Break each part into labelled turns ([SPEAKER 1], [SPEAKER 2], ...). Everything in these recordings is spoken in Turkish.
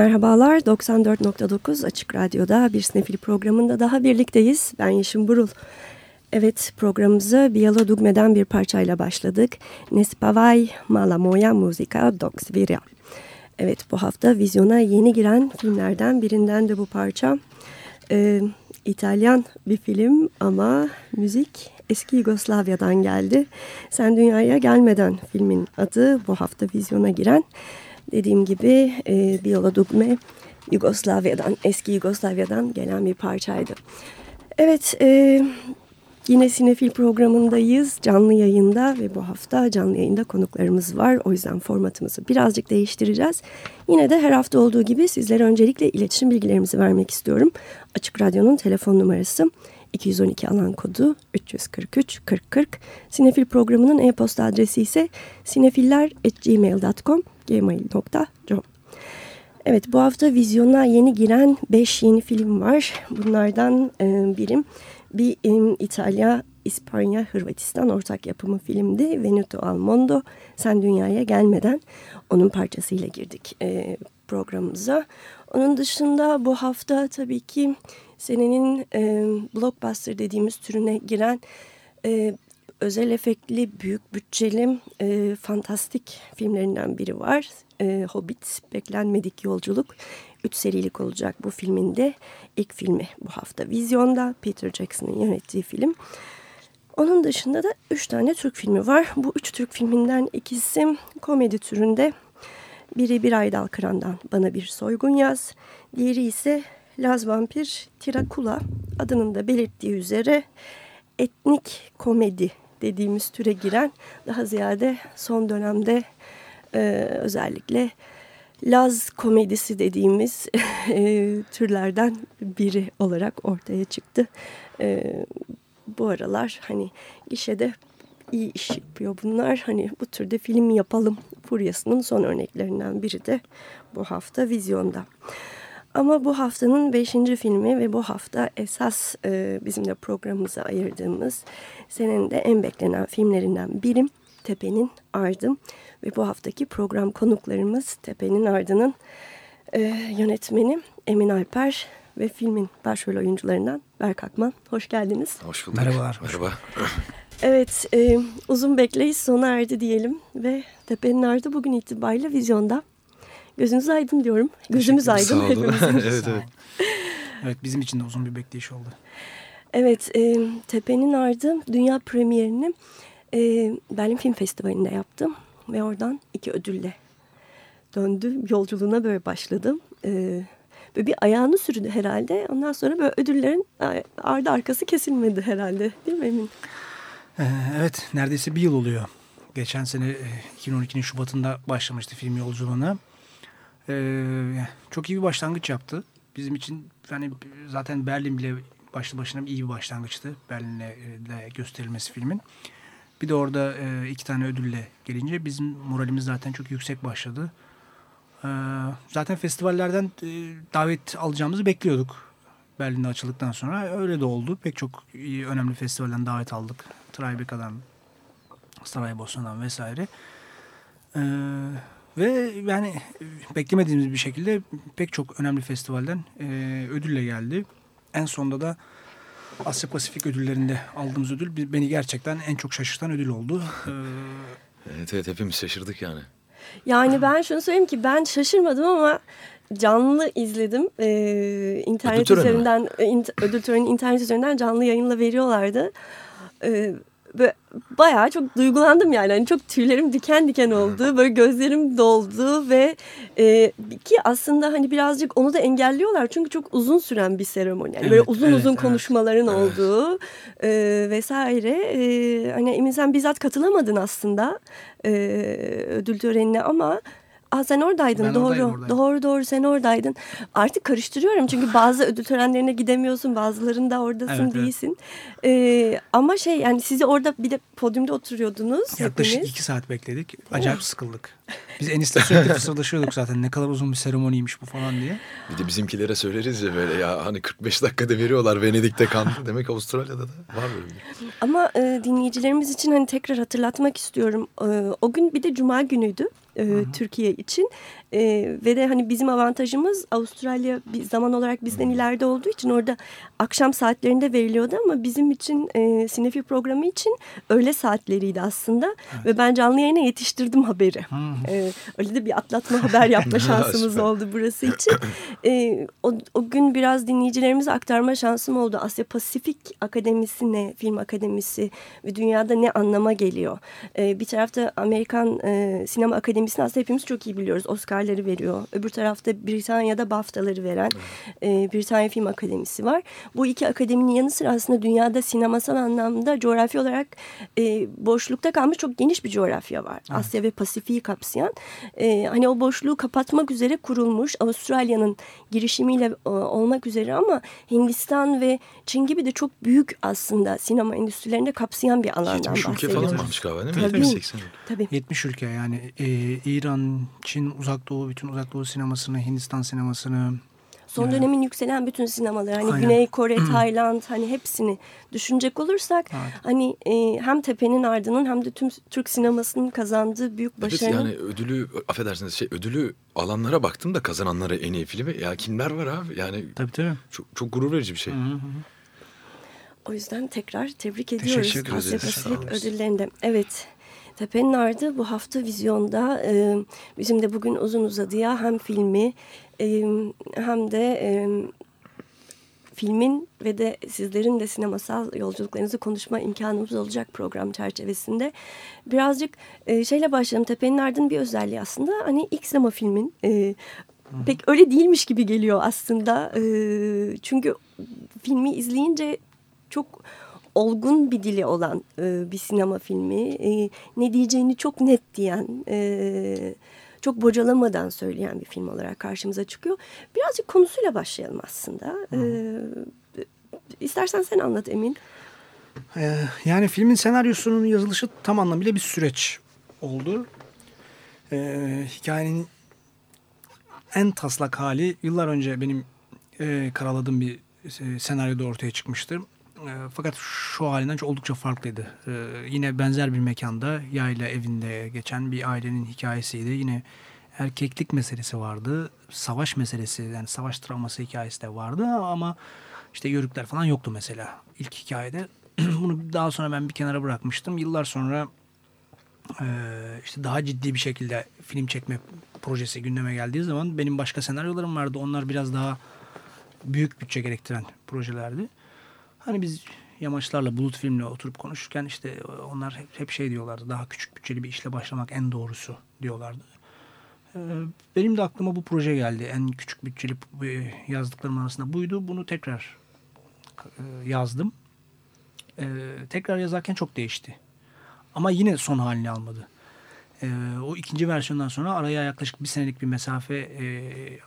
[SPEAKER 1] Merhabalar, 94.9 Açık Radyo'da bir sinefil programında daha birlikteyiz. Ben Yeşim Burul. Evet, programımıza Bielo Dugme'den bir parçayla başladık. Nespavaj mala moja muzika doks vira. Evet, bu hafta vizyona yeni giren filmlerden birinden de bu parça. Ee, İtalyan bir film ama müzik eski Yugoslavya'dan geldi. Sen Dünyaya Gelmeden filmin adı bu hafta vizyona giren dediğim gibi e, Viola Dugme Yugoslavya'dan, eski Yugoslavya'dan gelen bir parçaydı. Evet, e, yine Sinefil programındayız, canlı yayında ve bu hafta canlı yayında konuklarımız var. O yüzden formatımızı birazcık değiştireceğiz. Yine de her hafta olduğu gibi sizlere öncelikle iletişim bilgilerimizi vermek istiyorum. Açık Radyo'nun telefon numarası 212 alan kodu 343 40 40. Sinefil programının e-posta adresi ise sinefiller.gmail.com gmail.com Evet bu hafta vizyona yeni giren 5 yeni film var. Bunlardan e, birim bir e, İtalya, İspanya, Hırvatistan ortak yapımı filmdi. Venuto al Mondo, Sen Dünyaya Gelmeden onun parçasıyla girdik e, programımıza. Onun dışında bu hafta tabii ki senenin e, blockbuster dediğimiz türüne giren e, özel efektli, büyük bütçeli, e, fantastik filmlerinden biri var. E, Hobbit, Beklenmedik Yolculuk. Üç serilik olacak bu filminde. ilk filmi bu hafta vizyonda. Peter Jackson'ın yönettiği film. Onun dışında da üç tane Türk filmi var. Bu üç Türk filminden ikisi komedi türünde. Biri Bir Aydal Kıran'dan Bana Bir Soygun Yaz. Diğeri ise Laz Vampir Tirakula adının da belirttiği üzere etnik komedi dediğimiz türe giren daha ziyade son dönemde e, özellikle Laz komedisi dediğimiz e, türlerden biri olarak ortaya çıktı. E, bu aralar hani gişede iyi iş yapıyor bunlar. Hani bu türde film yapalım furyasının son örneklerinden biri de bu hafta vizyonda. Ama bu haftanın beşinci filmi ve bu hafta esas e, bizim de programımıza ayırdığımız senin de en beklenen filmlerinden birim Tepe'nin Ardım. Ve bu haftaki program konuklarımız Tepe'nin Ardı'nın e, yönetmeni Emin Alper ve filmin başrol oyuncularından Berk Akman. Hoş geldiniz.
[SPEAKER 2] Hoş bulduk.
[SPEAKER 3] Merhabalar.
[SPEAKER 2] Merhaba.
[SPEAKER 1] Evet, e, uzun bekleyiş sona erdi diyelim ve Tepe'nin Ardı bugün itibariyle vizyonda. Gözünüz aydın diyorum. Gözümüz aydın
[SPEAKER 2] Sağ olun.
[SPEAKER 1] hepimizin.
[SPEAKER 2] evet, evet.
[SPEAKER 3] Evet bizim için de uzun bir bekleyiş oldu.
[SPEAKER 1] Evet, e, Tepe'nin Ardı dünya premierini e, Berlin Film Festivali'nde yaptım. Ve oradan iki ödülle döndü. Yolculuğuna böyle başladım. E, böyle bir ayağını sürdü herhalde. Ondan sonra böyle ödüllerin ardı arkası kesilmedi herhalde. Değil mi Emin?
[SPEAKER 3] Ee, evet neredeyse bir yıl oluyor. Geçen sene 2012'nin Şubat'ında başlamıştı film yolculuğuna. Ee, çok iyi bir başlangıç yaptı. Bizim için yani zaten Berlin bile başlı başına iyi bir başlangıçtı. Berlin'le gösterilmesi filmin. Bir de orada e, iki tane ödülle gelince bizim moralimiz zaten çok yüksek başladı. E, zaten festivallerden e, davet alacağımızı bekliyorduk. Berlin'de açıldıktan sonra öyle de oldu. Pek çok iyi, önemli festivalden davet aldık. Tribeca'dan, Saraybosna'dan vesaire. E, ve yani beklemediğimiz bir şekilde pek çok önemli festivalden e, ödülle geldi. En sonunda da Asya Pasifik ödüllerinde aldığımız ödül beni gerçekten en çok şaşırtan ödül oldu. Ee...
[SPEAKER 2] Evet evet hepimiz şaşırdık yani.
[SPEAKER 1] Yani ben şunu söyleyeyim ki ben şaşırmadım ama canlı izledim. Ee, internet ödül üzerinden mi? ödül töreninin internet üzerinden canlı yayınla veriyorlardı. Ee, bayağı çok duygulandım yani. Hani çok tüylerim diken diken oldu. Böyle gözlerim doldu ve e, ki aslında hani birazcık onu da engelliyorlar. Çünkü çok uzun süren bir seremoni. Yani evet, böyle uzun evet, uzun evet. konuşmaların evet. olduğu e, vesaire. E, hani Emin sen bizzat katılamadın aslında e, ödül törenine ama Aa, sen oradaydın ben doğru oradayım, doğru doğru sen oradaydın. Artık karıştırıyorum çünkü bazı ödül törenlerine gidemiyorsun bazılarında oradasın evet, değilsin. Evet. Ee, ama şey yani sizi orada bir de podyumda oturuyordunuz.
[SPEAKER 3] Yaklaşık hepiniz. iki saat bekledik. Acayip sıkıldık. Biz enişte sürekli fısıldaşıyorduk zaten ne kadar uzun bir seremoniymiş bu falan diye.
[SPEAKER 2] Bir de bizimkilere söyleriz ya böyle ya hani 45 dakikada veriyorlar Venedik'te kandı. Demek Avustralya'da da var böyle bir
[SPEAKER 1] Ama e, dinleyicilerimiz için hani tekrar hatırlatmak istiyorum. E, o gün bir de cuma günüydü e, Türkiye için. E, ve de hani bizim avantajımız Avustralya bir zaman olarak bizden ileride olduğu için orada akşam saatlerinde veriliyordu ama bizim için e, Sinefi programı için öğle saatleriydi aslında. Evet. Ve ben canlı yayına yetiştirdim haberi. E, öyle de bir atlatma haber yapma şansımız oldu burası için. E, o, o gün biraz dinleyicilerimize aktarma şansım oldu. Asya Pasifik Akademisi ne? Film Akademisi ve dünyada ne anlama geliyor? E, bir tarafta Amerikan e, Sinema Akademisi'ni aslında hepimiz çok iyi biliyoruz. Oscar'ları veriyor. Öbür tarafta Britanya'da BAFTA'ları veren e, Britanya Film Akademisi var. Bu iki akademinin yanı sıra aslında dünyada sinemasal anlamda coğrafi olarak e, boşlukta kalmış çok geniş bir coğrafya var. Evet. Asya ve Pasifik'i kapsayan. E, hani o boşluğu kapatmak üzere kurulmuş Avustralya'nın girişimiyle e, olmak üzere ama Hindistan ve Çin gibi de çok büyük aslında sinema endüstrilerinde kapsayan bir alandan 70
[SPEAKER 2] ülke falan varmış galiba değil mi?
[SPEAKER 1] Tabii, 70 Tabii.
[SPEAKER 3] 70 ülke yani e, İran, Çin, Uzak Doğu, bütün Uzak Doğu sinemasını, Hindistan sinemasını,
[SPEAKER 1] Son evet. dönemin yükselen bütün sinemaları hani Aynen. Güney Kore, Tayland hani hepsini düşünecek olursak evet. hani e, hem Tepe'nin ardının hem de tüm Türk sinemasının kazandığı büyük başarı.
[SPEAKER 2] Evet yani ödülü affedersiniz şey ödülü alanlara baktım da kazananlara en iyi filmi ya kimler var abi yani.
[SPEAKER 3] Tabii tabii.
[SPEAKER 2] Çok, çok gurur verici bir şey. Hı hı.
[SPEAKER 1] O yüzden tekrar tebrik ediyoruz Asya Pasifik ödüllerinde. Evet. Tepe'nin Ardı bu hafta vizyonda e, bizim de bugün uzun uzadıya hem filmi e, hem de e, filmin ve de sizlerin de sinemasal yolculuklarınızı konuşma imkanımız olacak program çerçevesinde. Birazcık e, şeyle başlayalım. Tepe'nin Ardı'nın bir özelliği aslında hani ilk sinema filmin e, pek öyle değilmiş gibi geliyor aslında. E, çünkü filmi izleyince çok olgun bir dili olan e, bir sinema filmi. E, ne diyeceğini çok net diyen, e, çok bocalamadan söyleyen bir film olarak karşımıza çıkıyor. Birazcık konusuyla başlayalım aslında. Ee, istersen sen anlat Emin.
[SPEAKER 3] Ee, yani filmin senaryosunun yazılışı tam anlamıyla bir süreç oldu. Ee, hikayenin en taslak hali yıllar önce benim e, karaladığım bir e, senaryoda ortaya çıkmıştı. E, fakat şu halinden oldukça farklıydı. E, yine benzer bir mekanda yayla evinde geçen bir ailenin hikayesiydi. Yine erkeklik meselesi vardı. Savaş meselesi yani savaş travması hikayesi de vardı ama işte yörükler falan yoktu mesela ilk hikayede. Bunu daha sonra ben bir kenara bırakmıştım. Yıllar sonra e, işte daha ciddi bir şekilde film çekme projesi gündeme geldiği zaman benim başka senaryolarım vardı. Onlar biraz daha büyük bütçe gerektiren projelerdi. Hani biz yamaçlarla bulut filmle oturup konuşurken işte onlar hep, hep şey diyorlardı. Daha küçük bütçeli bir işle başlamak en doğrusu diyorlardı. Ee, benim de aklıma bu proje geldi. En küçük bütçeli yazdıklarım arasında buydu. Bunu tekrar e, yazdım. Tekrar yazarken çok değişti. Ama yine son halini almadı. O ikinci versiyondan sonra araya yaklaşık bir senelik bir mesafe e,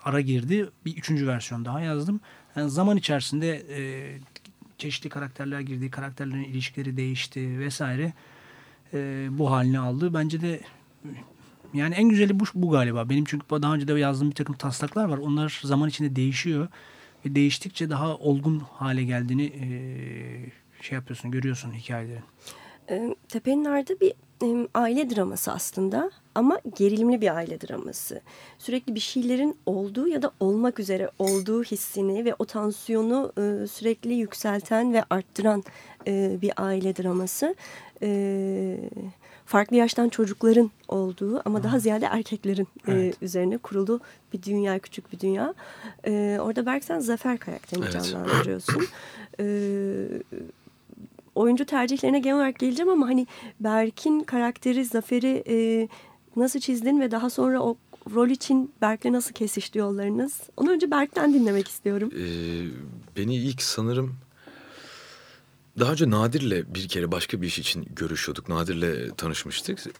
[SPEAKER 3] ara girdi. Bir üçüncü versiyon daha yazdım. Yani zaman içerisinde e, çeşitli karakterler girdi, karakterlerin ilişkileri değişti vesaire. E, bu halini aldı. Bence de yani en güzeli bu, bu galiba. Benim çünkü daha önce de yazdığım bir takım taslaklar var. Onlar zaman içinde değişiyor. Ve değiştikçe daha olgun hale geldiğini e, şey yapıyorsun, görüyorsun hikayelerin.
[SPEAKER 1] E, Tepe'nin Ardı bir e, aile draması aslında ama gerilimli bir aile draması. Sürekli bir şeylerin olduğu ya da olmak üzere olduğu hissini ve o tansiyonu e, sürekli yükselten ve arttıran e, bir aile draması. E, farklı yaştan çocukların olduğu ama hmm. daha ziyade erkeklerin evet. e, üzerine kurulu bir dünya, küçük bir dünya. E, orada Berk sen Zafer karakterini evet. canlandırıyorsun. e, oyuncu tercihlerine genel olarak geleceğim ama hani Berk'in karakteri Zafer'i e, nasıl çizdin ve daha sonra o rol için Berk'le nasıl kesişti yollarınız? Onu önce Berk'ten dinlemek istiyorum.
[SPEAKER 2] Ee, beni ilk sanırım daha önce Nadir'le bir kere başka bir iş için görüşüyorduk. Nadir'le tanışmıştık. Ee,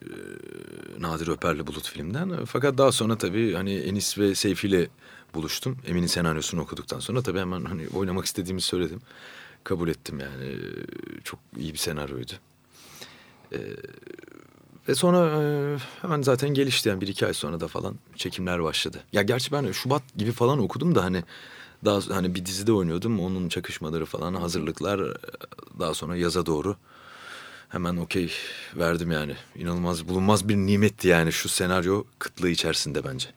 [SPEAKER 2] Nadir Öper'le Bulut filmden. Fakat daha sonra tabii hani Enis ve Seyfi'yle buluştum. Emin'in senaryosunu okuduktan sonra tabii hemen hani oynamak istediğimi söyledim kabul ettim yani. Çok iyi bir senaryoydu. Ee, ve sonra e, hemen zaten gelişti yani bir iki ay sonra da falan çekimler başladı. Ya gerçi ben Şubat gibi falan okudum da hani daha hani bir dizide oynuyordum. Onun çakışmaları falan hazırlıklar e, daha sonra yaza doğru hemen okey verdim yani. İnanılmaz bulunmaz bir nimetti yani şu senaryo kıtlığı içerisinde bence.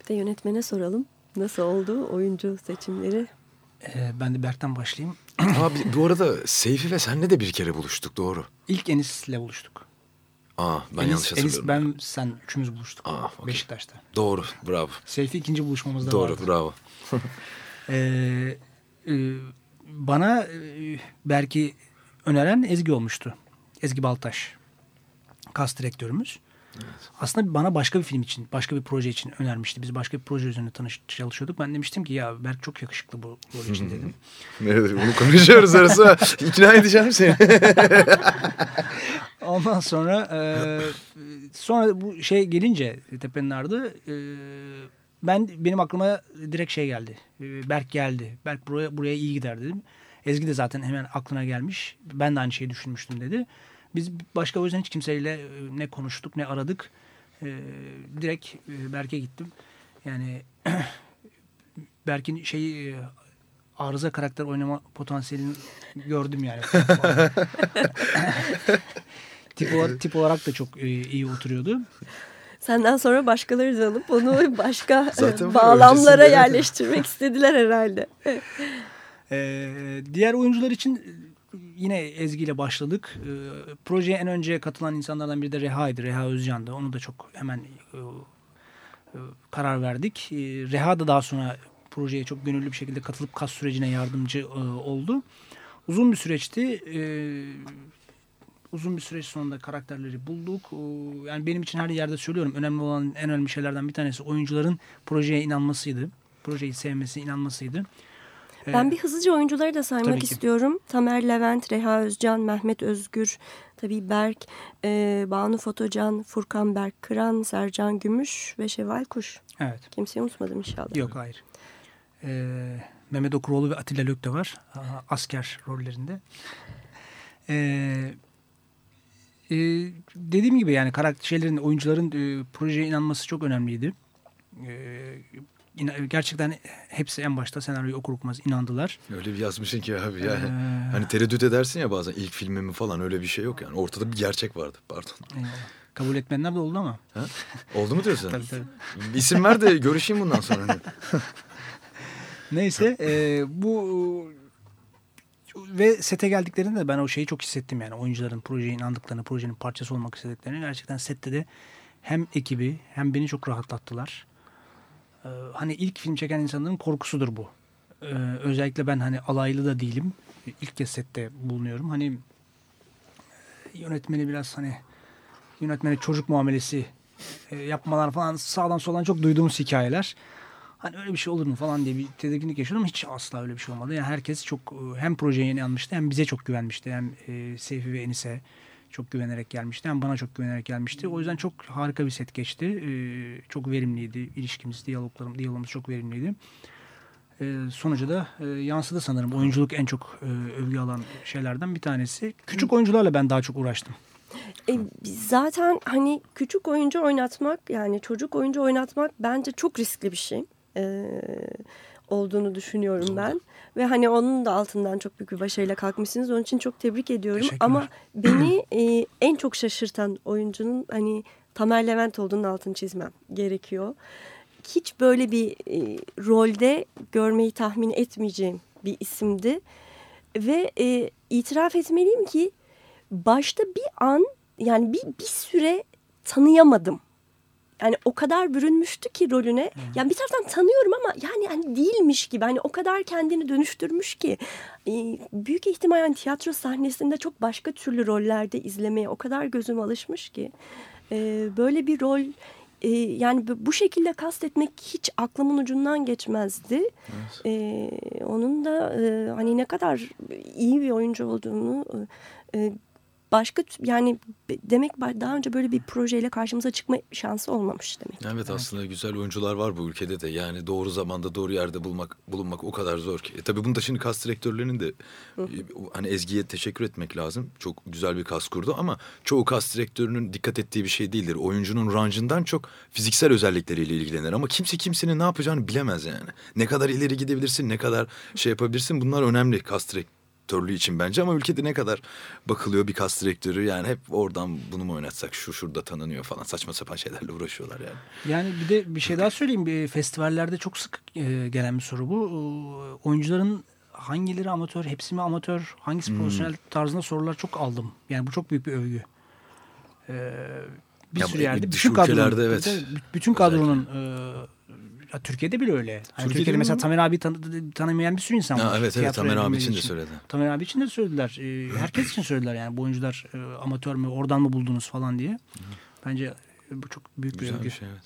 [SPEAKER 1] Bir de yönetmene soralım. Nasıl oldu oyuncu seçimleri?
[SPEAKER 3] Ee, ben de Berk'ten başlayayım.
[SPEAKER 2] Abi bu arada Seyfi ve senle de bir kere buluştuk doğru.
[SPEAKER 3] İlk Enis'le buluştuk.
[SPEAKER 2] Aa ben Enis, yanlış hatırlıyorum.
[SPEAKER 3] Enis ben sen üçümüz buluştuk. Aa, okay. Beşiktaş'ta.
[SPEAKER 2] Doğru bravo.
[SPEAKER 3] Seyfi ikinci buluşmamızda
[SPEAKER 2] Doğru
[SPEAKER 3] vardı.
[SPEAKER 2] bravo.
[SPEAKER 3] ee, e, bana e, Berk'i öneren Ezgi olmuştu. Ezgi Baltaş. Kas direktörümüz. Evet. Aslında bana başka bir film için, başka bir proje için önermişti. Biz başka bir proje üzerine tanış çalışıyorduk. Ben demiştim ki ya Berk çok yakışıklı bu rol için dedim.
[SPEAKER 2] evet, bunu konuşuyoruz arası. İkna edeceğim seni.
[SPEAKER 3] Ondan sonra e, sonra bu şey gelince Tepe'nin ardı e, ben benim aklıma direkt şey geldi. E, Berk geldi. Berk buraya buraya iyi gider dedim. Ezgi de zaten hemen aklına gelmiş. Ben de aynı şeyi düşünmüştüm dedi. Biz başka o yüzden hiç kimseyle e, ne konuştuk ne aradık. E, direkt e, Berk'e gittim. Yani Berk'in şeyi e, arıza karakter oynama potansiyelini gördüm yani. tip, olarak, tip olarak da çok e, iyi oturuyordu.
[SPEAKER 1] Senden sonra başkaları da alıp onu başka bağlamlara yerleştirmek istediler herhalde.
[SPEAKER 3] ee, diğer oyuncular için yine Ezgi ile başladık. E, projeye en önce katılan insanlardan biri de Reha'ydı. Reha Özcan'dı. Onu da çok hemen e, e, karar verdik. E, Reha da daha sonra projeye çok gönüllü bir şekilde katılıp kas sürecine yardımcı e, oldu. Uzun bir süreçti. E, uzun bir süreç sonunda karakterleri bulduk. E, yani benim için her yerde söylüyorum. Önemli olan en önemli şeylerden bir tanesi oyuncuların projeye inanmasıydı. Projeyi sevmesi, inanmasıydı.
[SPEAKER 1] Ben bir hızlıca oyuncuları da saymak istiyorum. Tamer Levent, Reha Özcan, Mehmet Özgür, Tabii Berk, e, Banu Fotocan, Furkan Berk Kıran, Sercan Gümüş ve Şevval Kuş.
[SPEAKER 3] Evet.
[SPEAKER 1] Kimseyi unutmadım inşallah.
[SPEAKER 3] Yok hayır. Ee, Mehmet Okuroğlu ve Atilla Lök de var. Asker rollerinde. Ee, e, dediğim gibi yani karakter şeylerin, oyuncuların e, projeye inanması çok önemliydi. İna- gerçekten hepsi en başta senaryoyu okur okumaz inandılar.
[SPEAKER 2] Öyle bir yazmışsın ki abi ya.
[SPEAKER 3] Ee,
[SPEAKER 2] Hani tereddüt edersin ya bazen ilk filmimi falan öyle bir şey yok yani. Ortada bir gerçek vardı pardon.
[SPEAKER 3] eyvallah. Kabul etmeyenler de oldu ama.
[SPEAKER 2] Ha? Oldu mu diyorsun?
[SPEAKER 3] Tabii tabii.
[SPEAKER 2] İsim ver de görüşeyim bundan sonra. Hani.
[SPEAKER 3] Neyse e, bu ve sete geldiklerinde de ben o şeyi çok hissettim yani oyuncuların projeye inandıklarını, projenin parçası olmak istediklerini gerçekten sette de hem ekibi hem beni çok rahatlattılar. Ee, hani ilk film çeken insanların korkusudur bu. Ee, özellikle ben hani alaylı da değilim. İlk kez sette bulunuyorum. Hani e, yönetmeni biraz hani yönetmeni çocuk muamelesi e, yapmalar falan sağdan soldan çok duyduğumuz hikayeler. Hani öyle bir şey olur mu falan diye bir tedirginlik yaşıyordum. Hiç asla öyle bir şey olmadı. Yani herkes çok e, hem projeye inanmıştı hem bize çok güvenmişti. Hem e, Seyfi ve Enis'e çok güvenerek gelmişti. Hem bana çok güvenerek gelmişti. O yüzden çok harika bir set geçti. E, çok verimliydi. İlişkimiz, diyaloglarım, diyalogumuz çok verimliydi. E, sonucu da e, yansıdı sanırım. Oyunculuk en çok e, övgü alan şeylerden bir tanesi. Küçük oyuncularla ben daha çok uğraştım.
[SPEAKER 1] E, zaten hani küçük oyuncu oynatmak yani çocuk oyuncu oynatmak bence çok riskli bir şey e, olduğunu düşünüyorum ben. Ve hani onun da altından çok büyük bir başarıyla kalkmışsınız. Onun için çok tebrik ediyorum. Ama beni e, en çok şaşırtan oyuncunun hani Tamer Levent olduğunun altını çizmem gerekiyor. Hiç böyle bir e, rolde görmeyi tahmin etmeyeceğim bir isimdi. Ve e, itiraf etmeliyim ki başta bir an yani bir, bir süre tanıyamadım. Yani o kadar bürünmüştü ki rolüne. Yani bir taraftan tanıyorum ama yani, yani değilmiş gibi. Hani o kadar kendini dönüştürmüş ki. e, büyük ihtimal yani tiyatro sahnesinde çok başka türlü rollerde izlemeye o kadar gözüm alışmış ki. e, böyle bir rol e, yani bu- şekilde kastetmek hiç aklımın ucundan geçmezdi. E, onun da e, hani ne kadar iyi bir oyuncu olduğunu e, başka yani demek daha önce böyle bir projeyle karşımıza çıkma şansı olmamış demek.
[SPEAKER 2] Evet aslında güzel oyuncular var bu ülkede de. Yani doğru zamanda doğru yerde bulmak bulunmak o kadar zor ki. E, tabii bunda şimdi kas direktörlerinin de e, hani Ezgi'ye teşekkür etmek lazım. Çok güzel bir kas kurdu ama çoğu kas direktörünün dikkat ettiği bir şey değildir. Oyuncunun rancından çok fiziksel özellikleriyle ilgilenir ama kimse kimsenin ne yapacağını bilemez yani. Ne kadar ileri gidebilirsin, ne kadar şey yapabilirsin bunlar önemli kas direktörlüğü için bence ama ülkede ne kadar bakılıyor bir kas direktörü yani hep oradan bunu mu oynatsak şu şurada tanınıyor falan saçma sapan şeylerle uğraşıyorlar yani.
[SPEAKER 3] Yani bir de bir şey daha söyleyeyim. Bir festivallerde çok sık e, gelen bir soru bu. E, oyuncuların hangileri amatör, hepsi mi amatör, hangisi
[SPEAKER 2] Hmm.
[SPEAKER 3] profesyonel tarzında sorular çok aldım. Yani bu çok büyük bir övgü. E, bir
[SPEAKER 2] Ya
[SPEAKER 3] sürü yerde
[SPEAKER 2] dış
[SPEAKER 3] bütün kadronun,
[SPEAKER 2] evet.
[SPEAKER 3] bütün kadronun e, Türkiye'de bile öyle. Hani
[SPEAKER 2] Türkiye'de
[SPEAKER 3] Türkiye'de
[SPEAKER 2] mi?
[SPEAKER 3] mesela Tamer abi tanı- tanımayan bir sürü insan var.
[SPEAKER 2] Ha, evet evet Tamer abi için de söyledi.
[SPEAKER 3] Tamer abi için de söylediler. E, herkes için söylediler yani bu oyuncular e, amatör mü, oradan mı buldunuz falan diye. Bence bu çok büyük bir
[SPEAKER 2] Güzel
[SPEAKER 3] övgü.
[SPEAKER 2] bir şey evet.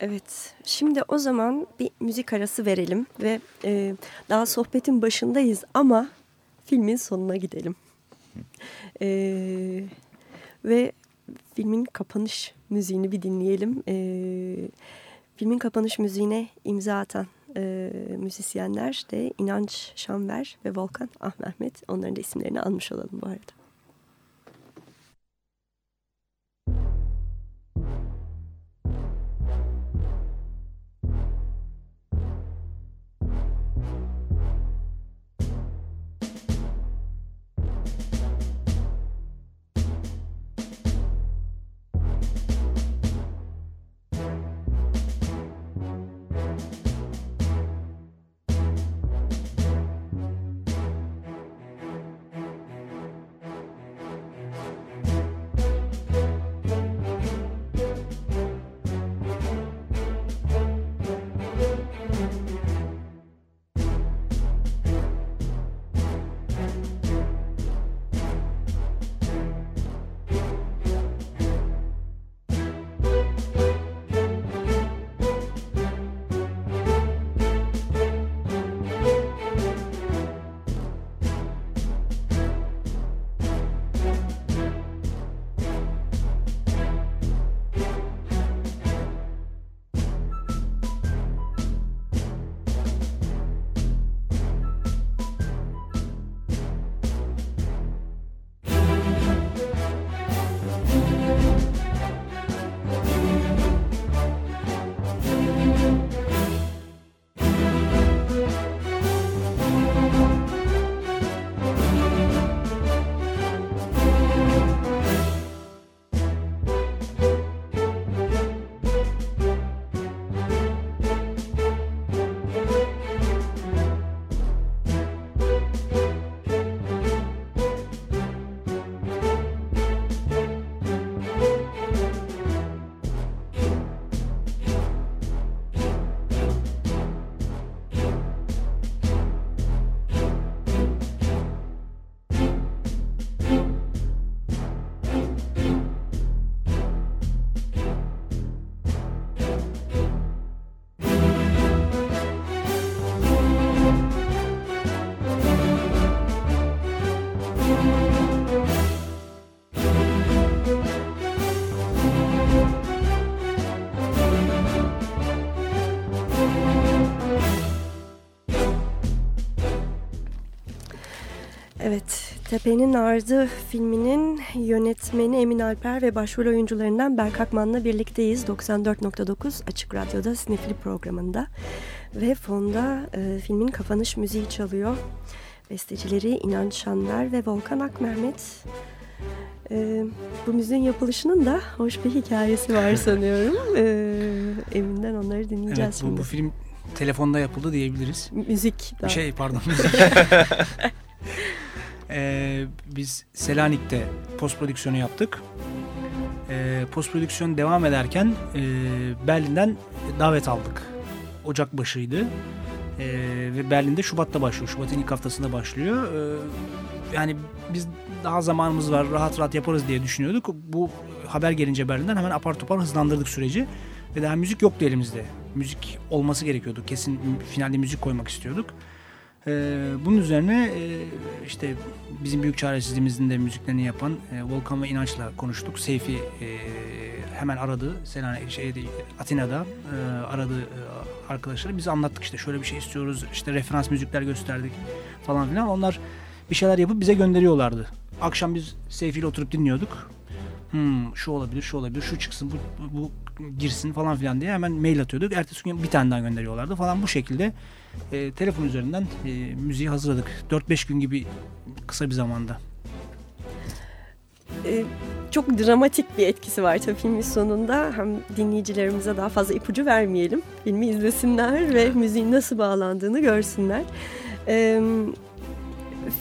[SPEAKER 1] Evet, şimdi o zaman bir müzik arası verelim ve e, daha sohbetin başındayız ama filmin sonuna gidelim. E, ve filmin kapanış müziğini bir dinleyelim. E, filmin kapanış müziğine imza atan e, müzisyenler de İnanç Şamber ve Volkan Ahmehmet. Onların da isimlerini almış olalım bu arada. Tepe'nin Ardı filminin yönetmeni Emin Alper ve başrol oyuncularından Berk Akman'la birlikteyiz. 94.9 Açık Radyo'da Sinefili programında. Ve fonda e, filmin kapanış müziği çalıyor. Bestecileri İnanç Şanlar ve Volkan Akmehmet. E, bu müziğin yapılışının da hoş bir hikayesi var sanıyorum. E, Emin'den onları dinleyeceğiz
[SPEAKER 3] evet, bu,
[SPEAKER 1] şimdi.
[SPEAKER 3] bu film telefonda yapıldı diyebiliriz.
[SPEAKER 1] Müzik. Daha.
[SPEAKER 3] Şey pardon müzik. Ee, biz Selanik'te post prodüksiyonu yaptık. Ee, post prodüksiyon devam ederken e, Berlin'den davet aldık. Ocak başıydı. Ee, ve Berlin'de Şubat'ta başlıyor. Şubat'ın ilk haftasında başlıyor. Ee, yani biz daha zamanımız var rahat rahat yaparız diye düşünüyorduk. Bu haber gelince Berlin'den hemen apar topar hızlandırdık süreci. Ve daha müzik yoktu elimizde. Müzik olması gerekiyordu. Kesin finalde müzik koymak istiyorduk. Ee, bunun üzerine e, işte bizim büyük çaresizliğimizin de müziklerini yapan e, Volkan ve İnanç'la konuştuk. Seyfi e, hemen aradı. Selanik şeyde Atina'da e, aradı e, arkadaşları. Biz anlattık işte şöyle bir şey istiyoruz. İşte referans müzikler gösterdik falan filan. Onlar bir şeyler yapıp bize gönderiyorlardı. Akşam biz Seyfi ile oturup dinliyorduk. Hmm, şu olabilir, şu olabilir, şu çıksın, bu, bu girsin falan filan diye hemen mail atıyorduk. Ertesi gün bir tane daha gönderiyorlardı falan bu şekilde e, telefon üzerinden e, müziği hazırladık. 4-5 gün gibi kısa bir zamanda.
[SPEAKER 1] Ee, çok dramatik bir etkisi var tabii filmin sonunda. Hem dinleyicilerimize daha fazla ipucu vermeyelim. Filmi izlesinler ve müziğin nasıl bağlandığını görsünler. Ee,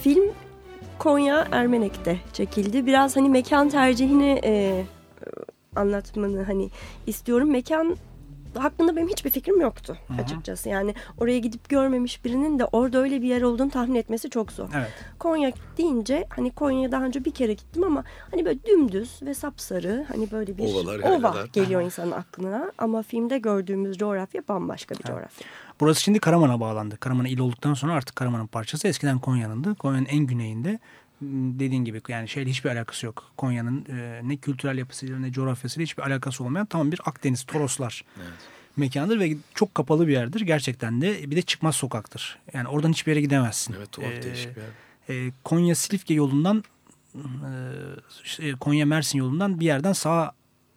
[SPEAKER 1] film Konya Ermenek'te çekildi. Biraz hani mekan tercihini e, anlatmanı hani istiyorum. Mekan hakkında benim hiçbir fikrim yoktu
[SPEAKER 3] Hı hı.
[SPEAKER 1] açıkçası. Yani oraya gidip görmemiş birinin de orada öyle bir yer olduğunu tahmin etmesi çok zor.
[SPEAKER 3] Evet.
[SPEAKER 1] Konya deyince hani Konya'ya daha önce bir kere gittim ama hani böyle dümdüz ve sapsarı hani böyle bir
[SPEAKER 2] Ovalar,
[SPEAKER 1] ova
[SPEAKER 2] yaylalar.
[SPEAKER 1] geliyor insanın aklına. Ama filmde gördüğümüz coğrafya bambaşka bir coğrafya.
[SPEAKER 3] Burası şimdi Karaman'a bağlandı. Karaman'a il olduktan sonra artık Karaman'ın parçası. Eskiden Konya'nındı. Konya'nın en güneyinde dediğin gibi yani şeyle hiçbir alakası yok. Konya'nın e, ne kültürel yapısıyla ne coğrafyasıyla hiçbir alakası olmayan tam bir Akdeniz, Toroslar mekanıdır ve çok kapalı bir yerdir. Gerçekten de bir de çıkmaz sokaktır. Yani oradan hiçbir yere gidemezsin.
[SPEAKER 2] Evet tuhaf
[SPEAKER 3] Ee,
[SPEAKER 2] değişik bir yer.
[SPEAKER 3] e, Konya Silifke yolundan e, Konya Mersin yolundan bir yerden sağa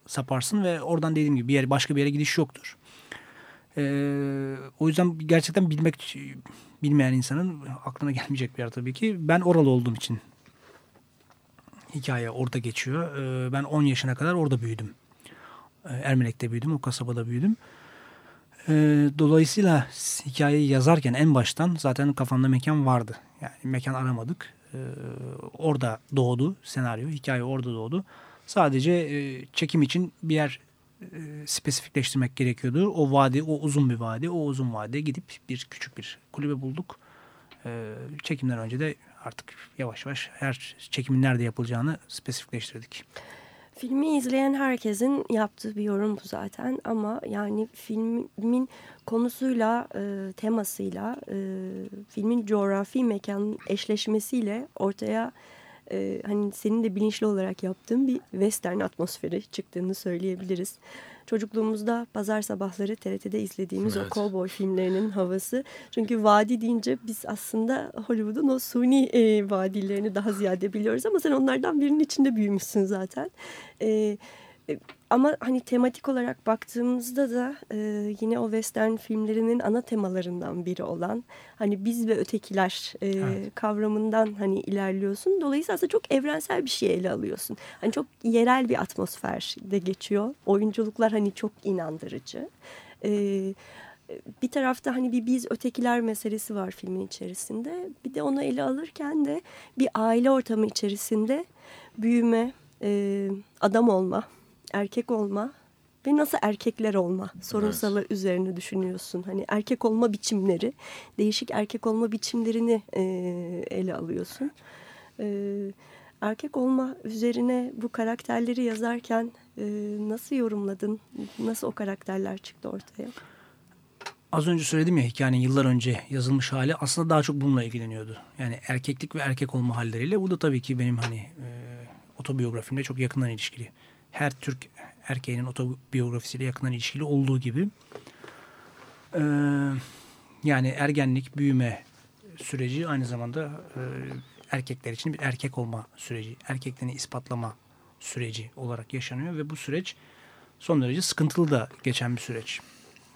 [SPEAKER 3] saparsın ve oradan dediğim gibi bir yer başka bir yere gidiş yoktur. E, o yüzden gerçekten bilmek bilmeyen insanın aklına gelmeyecek bir yer tabii ki. Ben oralı olduğum için hikaye orada geçiyor. E, ben 10 yaşına kadar orada büyüdüm. E, Ermenek'te büyüdüm, o kasabada büyüdüm. E, dolayısıyla hikayeyi yazarken en baştan zaten kafamda mekan vardı. Yani mekan aramadık. Orada doğdu senaryo, hikaye orada doğdu. Sadece e, çekim için bir yer e, spesifikleştirmek gerekiyordu. O vadi, o uzun bir vadi, o uzun vadide gidip bir küçük bir kulübe bulduk. E, çekimden önce de artık yavaş yavaş her çekimin nerede yapılacağını spesifikleştirdik.
[SPEAKER 1] Filmi izleyen herkesin yaptığı bir yorum bu zaten ama yani filmin konusuyla, e, temasıyla, e, filmin coğrafi mekanın eşleşmesiyle ortaya e, hani senin de bilinçli olarak yaptığın bir western atmosferi çıktığını söyleyebiliriz. Çocukluğumuzda pazar sabahları TRT'de izlediğimiz
[SPEAKER 2] Evet.
[SPEAKER 1] o cowboy filmlerinin havası. Çünkü vadi deyince biz aslında Hollywood'un o suni e, vadilerini daha ziyade biliyoruz ama sen onlardan birinin içinde büyümüşsün zaten. E, e, ama hani tematik olarak baktığımızda da e, yine o western filmlerinin ana temalarından biri olan hani biz ve ötekiler e,
[SPEAKER 3] Evet.
[SPEAKER 1] kavramından hani ilerliyorsun. Dolayısıyla aslında çok evrensel bir şey ele alıyorsun. Hani çok yerel bir atmosfer de geçiyor. Oyunculuklar hani çok inandırıcı. E, bir tarafta hani bir biz ötekiler meselesi var filmin içerisinde. Bir de onu ele alırken de bir aile ortamı içerisinde büyüme, e, adam olma, erkek olma ve nasıl erkekler olma sorunsalı üzerine düşünüyorsun. Hani erkek olma biçimleri, değişik erkek olma biçimlerini e, ele alıyorsun. E, erkek olma üzerine bu karakterleri yazarken e, nasıl yorumladın? Nasıl o karakterler çıktı ortaya?
[SPEAKER 3] az önce söyledim ya hikayenin yıllar önce yazılmış hali aslında daha çok bununla ilgileniyordu. Yani erkeklik ve erkek olma halleriyle. Bu da tabii ki benim hani e, otobiyografimle çok yakından ilişkili. Her Türk erkeğinin otobiyografisiyle yakından ilişkili olduğu gibi. E, yani ergenlik, büyüme süreci aynı zamanda e, erkekler için bir erkek olma süreci. Erkekliğini ispatlama süreci olarak yaşanıyor ve bu süreç son derece sıkıntılı da geçen bir süreç.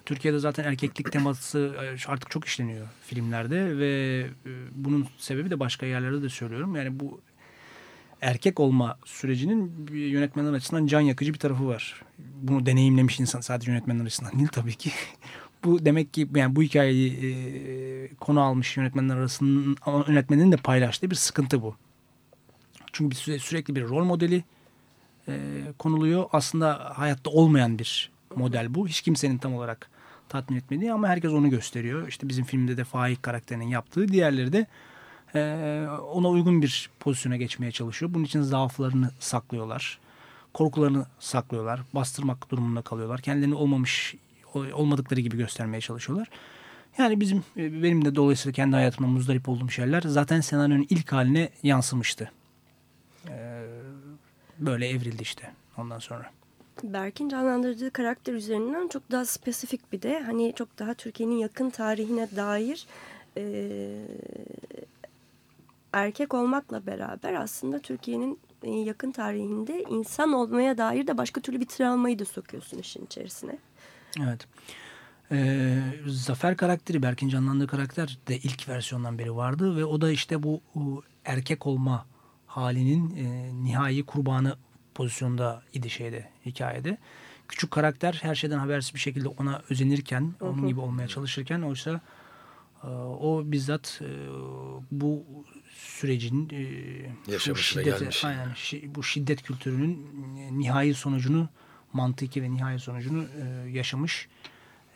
[SPEAKER 3] Türkiye'de zaten erkeklik teması e, artık çok işleniyor filmlerde ve bunun sebebi de başka yerlerde de söylüyorum. Yani bu erkek olma sürecinin yönetmenler açısından can yakıcı bir tarafı var. Bunu deneyimlemiş insan sadece yönetmenler açısından değil tabii ki. bu demek ki yani bu hikayeyi e, konu almış yönetmenler arasında yönetmenin de paylaştığı bir sıkıntı bu. Çünkü bir süre, sürekli bir rol modeli e, konuluyor. Aslında hayatta olmayan bir model bu. Hiç kimsenin tam olarak tatmin etmediği ama herkes onu gösteriyor. İşte bizim filmde de Faik karakterinin yaptığı. Diğerleri de e, ona uygun bir pozisyona geçmeye çalışıyor. Bunun için zaaflarını saklıyorlar. Korkularını saklıyorlar. Bastırmak durumunda kalıyorlar. Kendilerini olmamış olmadıkları gibi göstermeye çalışıyorlar. Yani bizim e, benim de dolayısıyla kendi hayatımda muzdarip olduğum şeyler zaten senaryonun ilk haline yansımıştı. Ee, böyle evrildi işte ondan sonra.
[SPEAKER 1] Berk'in canlandırdığı karakter üzerinden çok daha spesifik bir de hani çok daha Türkiye'nin yakın tarihine dair e, erkek olmakla beraber aslında Türkiye'nin e, yakın tarihinde insan olmaya dair de başka türlü bir travmayı da sokuyorsun işin içerisine.
[SPEAKER 3] Evet. Ee, Zafer karakteri, Berk'in canlandığı karakter de ilk versiyondan beri vardı ve o da işte bu, bu erkek olma halinin e, nihai kurbanı pozisyonda idi şeyde hikayede. Küçük karakter her şeyden habersiz bir şekilde ona özenirken, hı hı. onun gibi olmaya çalışırken oysa e, o bizzat e, bu sürecin
[SPEAKER 2] e, bu şiddet,
[SPEAKER 3] aynen, bu şiddet kültürünün nihai sonucunu mantıki ve nihai sonucunu e, yaşamış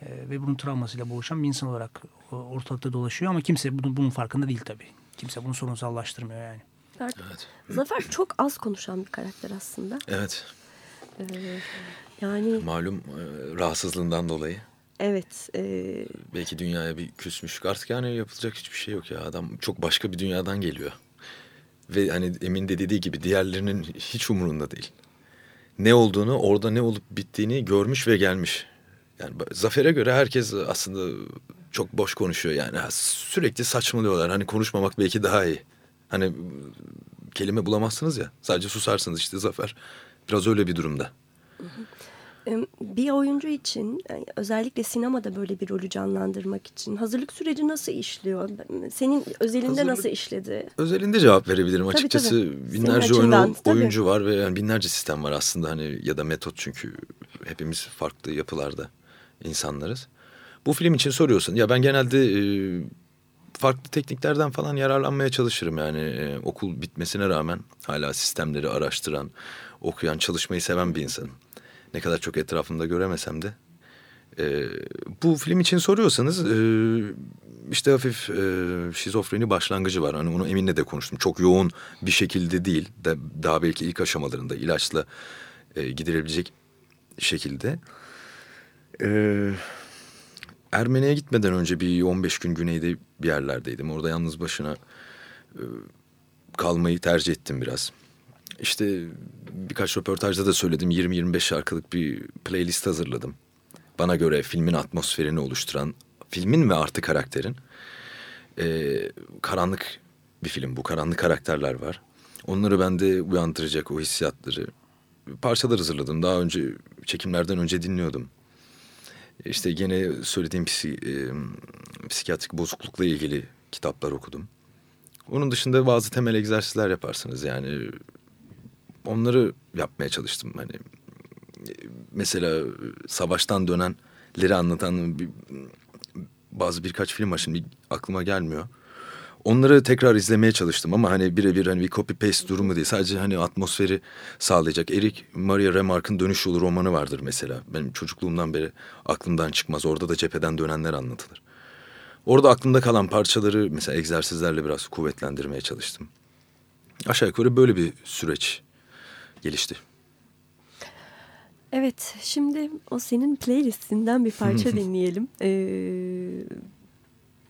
[SPEAKER 3] e, ve bunun travmasıyla boğuşan bir insan olarak ortalıkta dolaşıyor ama kimse bunun, bunun farkında değil tabii. Kimse bunu sorunsallaştırmıyor yani.
[SPEAKER 1] Evet. Zafer çok az konuşan bir karakter aslında.
[SPEAKER 2] Evet.
[SPEAKER 1] Ee, yani
[SPEAKER 2] malum e, rahatsızlığından dolayı.
[SPEAKER 1] Evet. E...
[SPEAKER 2] Belki dünyaya bir küsmüş. Artık yani yapılacak hiçbir şey yok ya. Adam çok başka bir dünyadan geliyor. Ve hani Emin de dediği gibi diğerlerinin hiç umurunda değil. Ne olduğunu, orada ne olup bittiğini görmüş ve gelmiş. Yani Zafer'e göre herkes aslında çok boş konuşuyor yani. Sürekli saçmalıyorlar. Hani konuşmamak belki daha iyi. Hani kelime bulamazsınız ya. Sadece susarsınız işte Zafer. Biraz öyle bir durumda.
[SPEAKER 1] Bir oyuncu için özellikle sinemada böyle bir rolü canlandırmak için hazırlık süreci nasıl işliyor? Senin özelinde hazırlık, nasıl işledi?
[SPEAKER 2] Özelinde cevap verebilirim tabii, açıkçası. Tabii. Binlerce oyunu, oyuncu var ve yani binlerce sistem var aslında hani ya da metot çünkü hepimiz farklı yapılarda insanlarız. Bu film için soruyorsun. Ya ben genelde farklı tekniklerden falan yararlanmaya çalışırım yani e, okul bitmesine rağmen hala sistemleri araştıran, okuyan, çalışmayı seven bir insanım. Ne kadar çok etrafımda göremesem de. E, bu film için soruyorsanız e, işte hafif e, şizofreni başlangıcı var. Hani onu Emin'le de konuştum. Çok yoğun bir şekilde değil. De, daha belki ilk aşamalarında ilaçla e, giderebilecek şekilde. Eee Ermeni'ye gitmeden önce bir 15 gün güneyde bir yerlerdeydim. Orada yalnız başına e, kalmayı tercih ettim biraz. İşte birkaç röportajda da söyledim 20-25 şarkılık bir playlist hazırladım. Bana göre filmin atmosferini oluşturan, filmin ve artı karakterin e, karanlık bir film bu. Karanlık karakterler var. Onları bende uyandıracak o hissiyatları parçalar hazırladım. Daha önce çekimlerden önce dinliyordum. İşte gene söylediğim psi, e, psikiyatrik bozuklukla ilgili kitaplar okudum. Onun dışında bazı temel egzersizler yaparsınız yani. Onları yapmaya çalıştım. Hani mesela savaştan dönenleri anlatan bir, bazı birkaç film var şimdi aklıma gelmiyor. Onları tekrar izlemeye çalıştım ama hani birebir hani bir copy paste durumu değil. Sadece hani atmosferi sağlayacak. Eric Maria Remarque'ın Dönüş Yolu romanı vardır mesela. Benim çocukluğumdan beri aklımdan çıkmaz. Orada da cepheden dönenler anlatılır. Orada aklımda kalan parçaları mesela egzersizlerle biraz kuvvetlendirmeye çalıştım. Aşağı yukarı böyle bir süreç gelişti.
[SPEAKER 1] Evet, şimdi o senin playlistinden bir parça dinleyelim. Ee,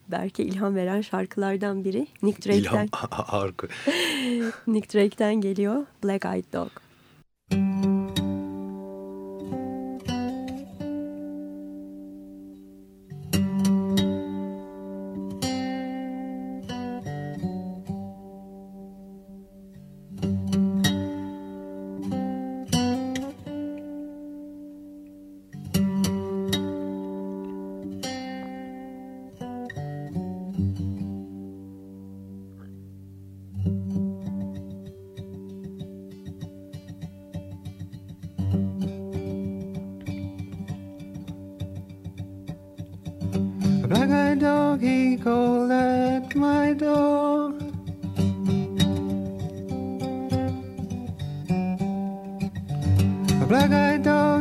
[SPEAKER 1] belki ilham veren şarkılardan biri. Nick Drake'den. İlham
[SPEAKER 2] harika.
[SPEAKER 1] Nick Drake'den geliyor. Black Eyed Dog.
[SPEAKER 4] Black-eyed dog, he called at my door. A black-eyed dog.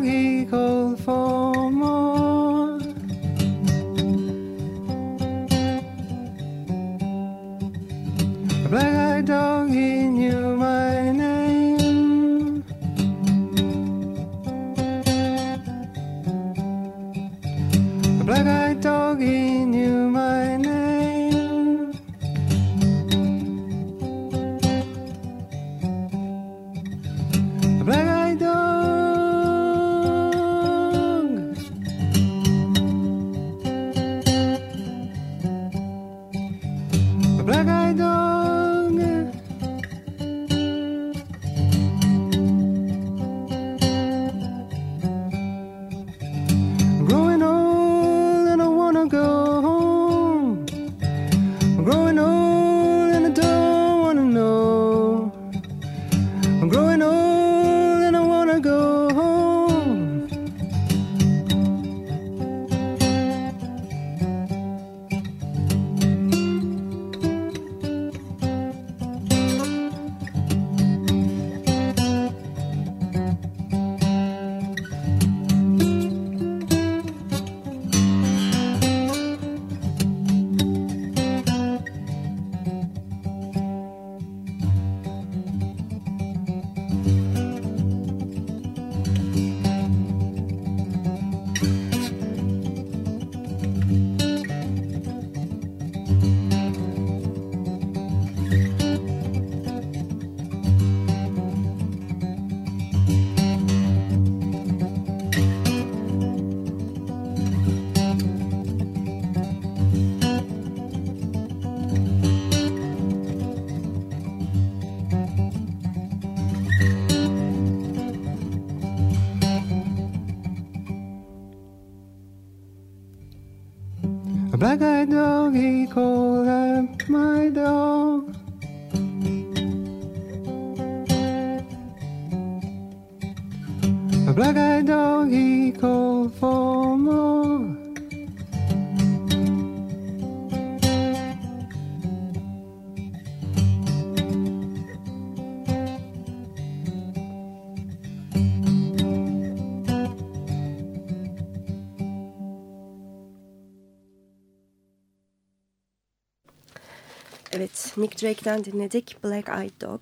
[SPEAKER 1] Drake'den dinledik Black Eyed Dog.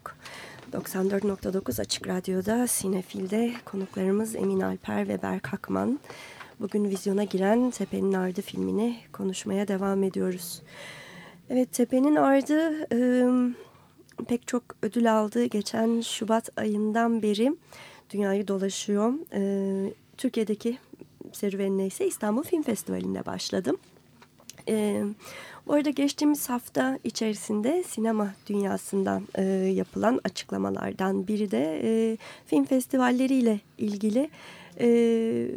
[SPEAKER 1] 94.9 Açık Radyo'da Sinefil'de konuklarımız Emin Alper ve Berk Hakman. Bugün vizyona giren Tepe'nin Ardı filmini konuşmaya devam ediyoruz. Evet, Tepe'nin Ardı e, pek çok ödül aldı. Geçen Şubat ayından beri dünyayı dolaşıyor. E, Türkiye'deki serüvenine ise İstanbul Film Festivali'nde başladım. Evet. Bu arada geçtiğimiz hafta içerisinde sinema dünyasından e, yapılan açıklamalardan biri de e, film festivalleriyle ilgili. E,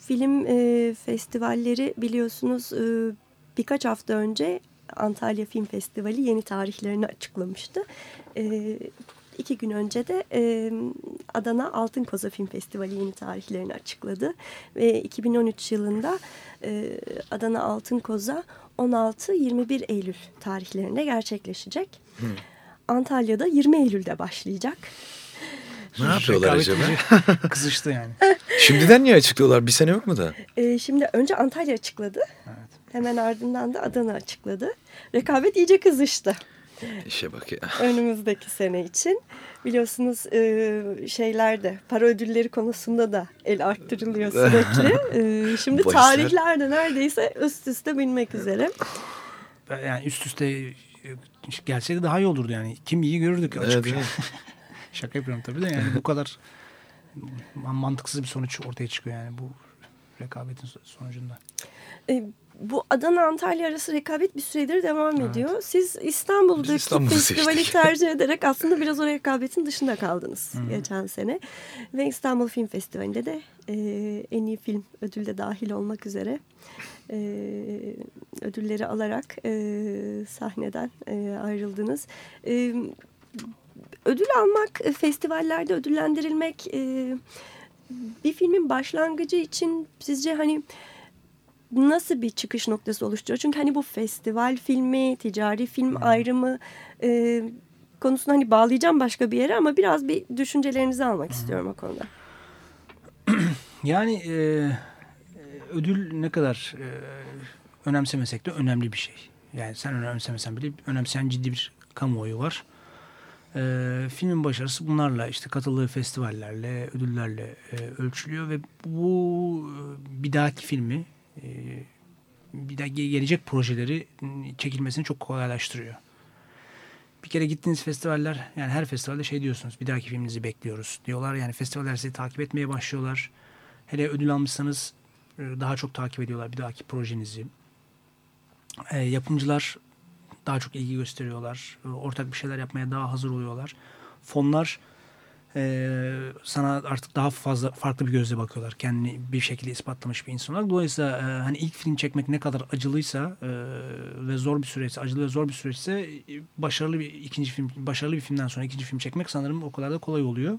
[SPEAKER 1] film e, festivalleri biliyorsunuz e, birkaç hafta önce Antalya Film Festivali yeni tarihlerini açıklamıştı. E, iki gün önce de e, Adana Altın Koza Film Festivali yeni tarihlerini açıkladı. Ve 2013 yılında e, Adana Altın Koza 16-21 Eylül tarihlerinde gerçekleşecek. Hı. Antalya'da 20 Eylül'de başlayacak.
[SPEAKER 2] Ne yapıyorlar acaba?
[SPEAKER 3] Kızıştı yani.
[SPEAKER 2] Şimdiden niye açıklıyorlar? Bir sene yok mu da?
[SPEAKER 1] Ee, şimdi önce Antalya açıkladı. Evet. Hemen ardından da Adana açıkladı. Rekabet iyice kızıştı.
[SPEAKER 2] İşe bak ya.
[SPEAKER 1] önümüzdeki sene için. Biliyorsunuz e, şeylerde para ödülleri konusunda da el arttırılıyor sürekli. E, şimdi
[SPEAKER 2] Bahisler.
[SPEAKER 1] tarihler de neredeyse üst üste binmek üzere.
[SPEAKER 3] Yani üst üste e, gelseydi daha iyi olurdu yani. Kim iyi görürdük açık
[SPEAKER 2] Evet,
[SPEAKER 3] şey. Şaka yapıyorum tabii de yani bu kadar mantıksız bir sonuç ortaya çıkıyor yani bu rekabetin sonucunda.
[SPEAKER 1] Bu Adana Antalya arası rekabet bir süredir devam ediyor. Siz İstanbul'daki
[SPEAKER 2] Biz İstanbul'u
[SPEAKER 1] festivali
[SPEAKER 2] seçtik.
[SPEAKER 1] tercih ederek aslında biraz o rekabetin dışında kaldınız geçen sene. Ve İstanbul Film Festivali'nde de e, en iyi film ödülü de dahil olmak üzere e, ödülleri alarak e, sahneden e, ayrıldınız. E, ödül almak, festivallerde ödüllendirilmek e, bir filmin başlangıcı için sizce hani nasıl bir çıkış noktası oluşturuyor? Çünkü hani bu festival filmi, ticari film ayrımı e, konusunu hani bağlayacağım başka bir yere ama biraz bir düşüncelerinizi almak istiyorum o konuda.
[SPEAKER 3] Yani e, ödül ne kadar e, önemsemesek de önemli bir şey. Yani sen önemsemesen bile önemseyen ciddi bir kamuoyu var. E, filmin başarısı bunlarla işte katıldığı festivallerle, ödüllerle e, ölçülüyor ve bu e, bir dahaki filmi bir daha ge- gelecek projeleri çekilmesini çok kolaylaştırıyor. Bir kere gittiğiniz festivaller yani her festivalde şey diyorsunuz bir dahaki filminizi bekliyoruz diyorlar. Yani festivaller sizi takip etmeye başlıyorlar. Hele ödül almışsanız e, daha çok takip ediyorlar bir dahaki projenizi. E, yapımcılar daha çok ilgi gösteriyorlar. Ortak bir şeyler yapmaya daha hazır oluyorlar. Fonlar e, sana artık daha fazla farklı bir gözle bakıyorlar. Kendini bir şekilde ispatlamış bir insan olarak. Dolayısıyla e, hani ilk film çekmek ne kadar acılıysa e, ve zor bir süreçse, acılı ve zor bir süreçse e, başarılı bir ikinci film, başarılı bir filmden sonra ikinci film çekmek sanırım o kadar da kolay oluyor.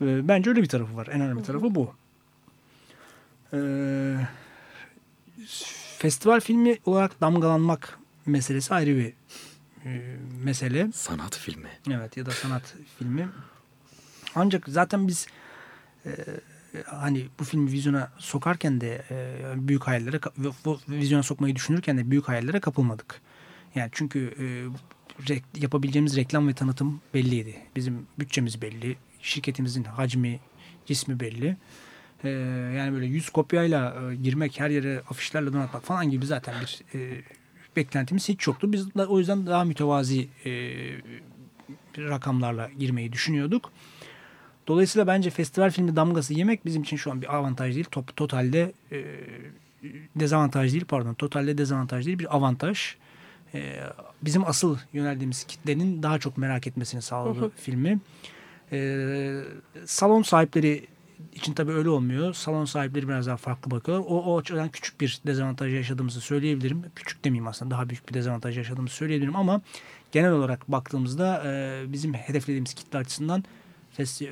[SPEAKER 3] E, bence öyle bir tarafı var. En önemli tarafı bu. E, festival filmi olarak damgalanmak meselesi ayrı bir e, mesele.
[SPEAKER 2] Sanat filmi.
[SPEAKER 3] Evet ya da sanat filmi. Ancak zaten biz e, hani bu filmi vizyona sokarken de e, büyük hayallere vizyona sokmayı düşünürken de büyük hayallere kapılmadık. Yani çünkü e, rek- yapabileceğimiz reklam ve tanıtım belliydi. Bizim bütçemiz belli, şirketimizin hacmi, cismi belli. E, yani böyle yüz kopyayla e, girmek, her yere afişlerle donatmak falan gibi zaten bir e, beklentimiz hiç yoktu. Biz o yüzden daha mütevazi e, rakamlarla girmeyi düşünüyorduk. Dolayısıyla bence festival filmi damgası yemek bizim için şu an bir avantaj değil. Top, totalde e, dezavantaj değil pardon. Totalde dezavantaj değil bir avantaj. E, bizim asıl yöneldiğimiz kitlenin daha çok merak etmesini sağladı filmi. E, salon sahipleri için tabii öyle olmuyor. Salon sahipleri biraz daha farklı bakıyorlar. O, o açıdan küçük bir dezavantaj yaşadığımızı söyleyebilirim. Küçük demeyeyim aslında daha büyük bir dezavantaj yaşadığımızı söyleyebilirim ama genel olarak baktığımızda e, bizim hedeflediğimiz kitle açısından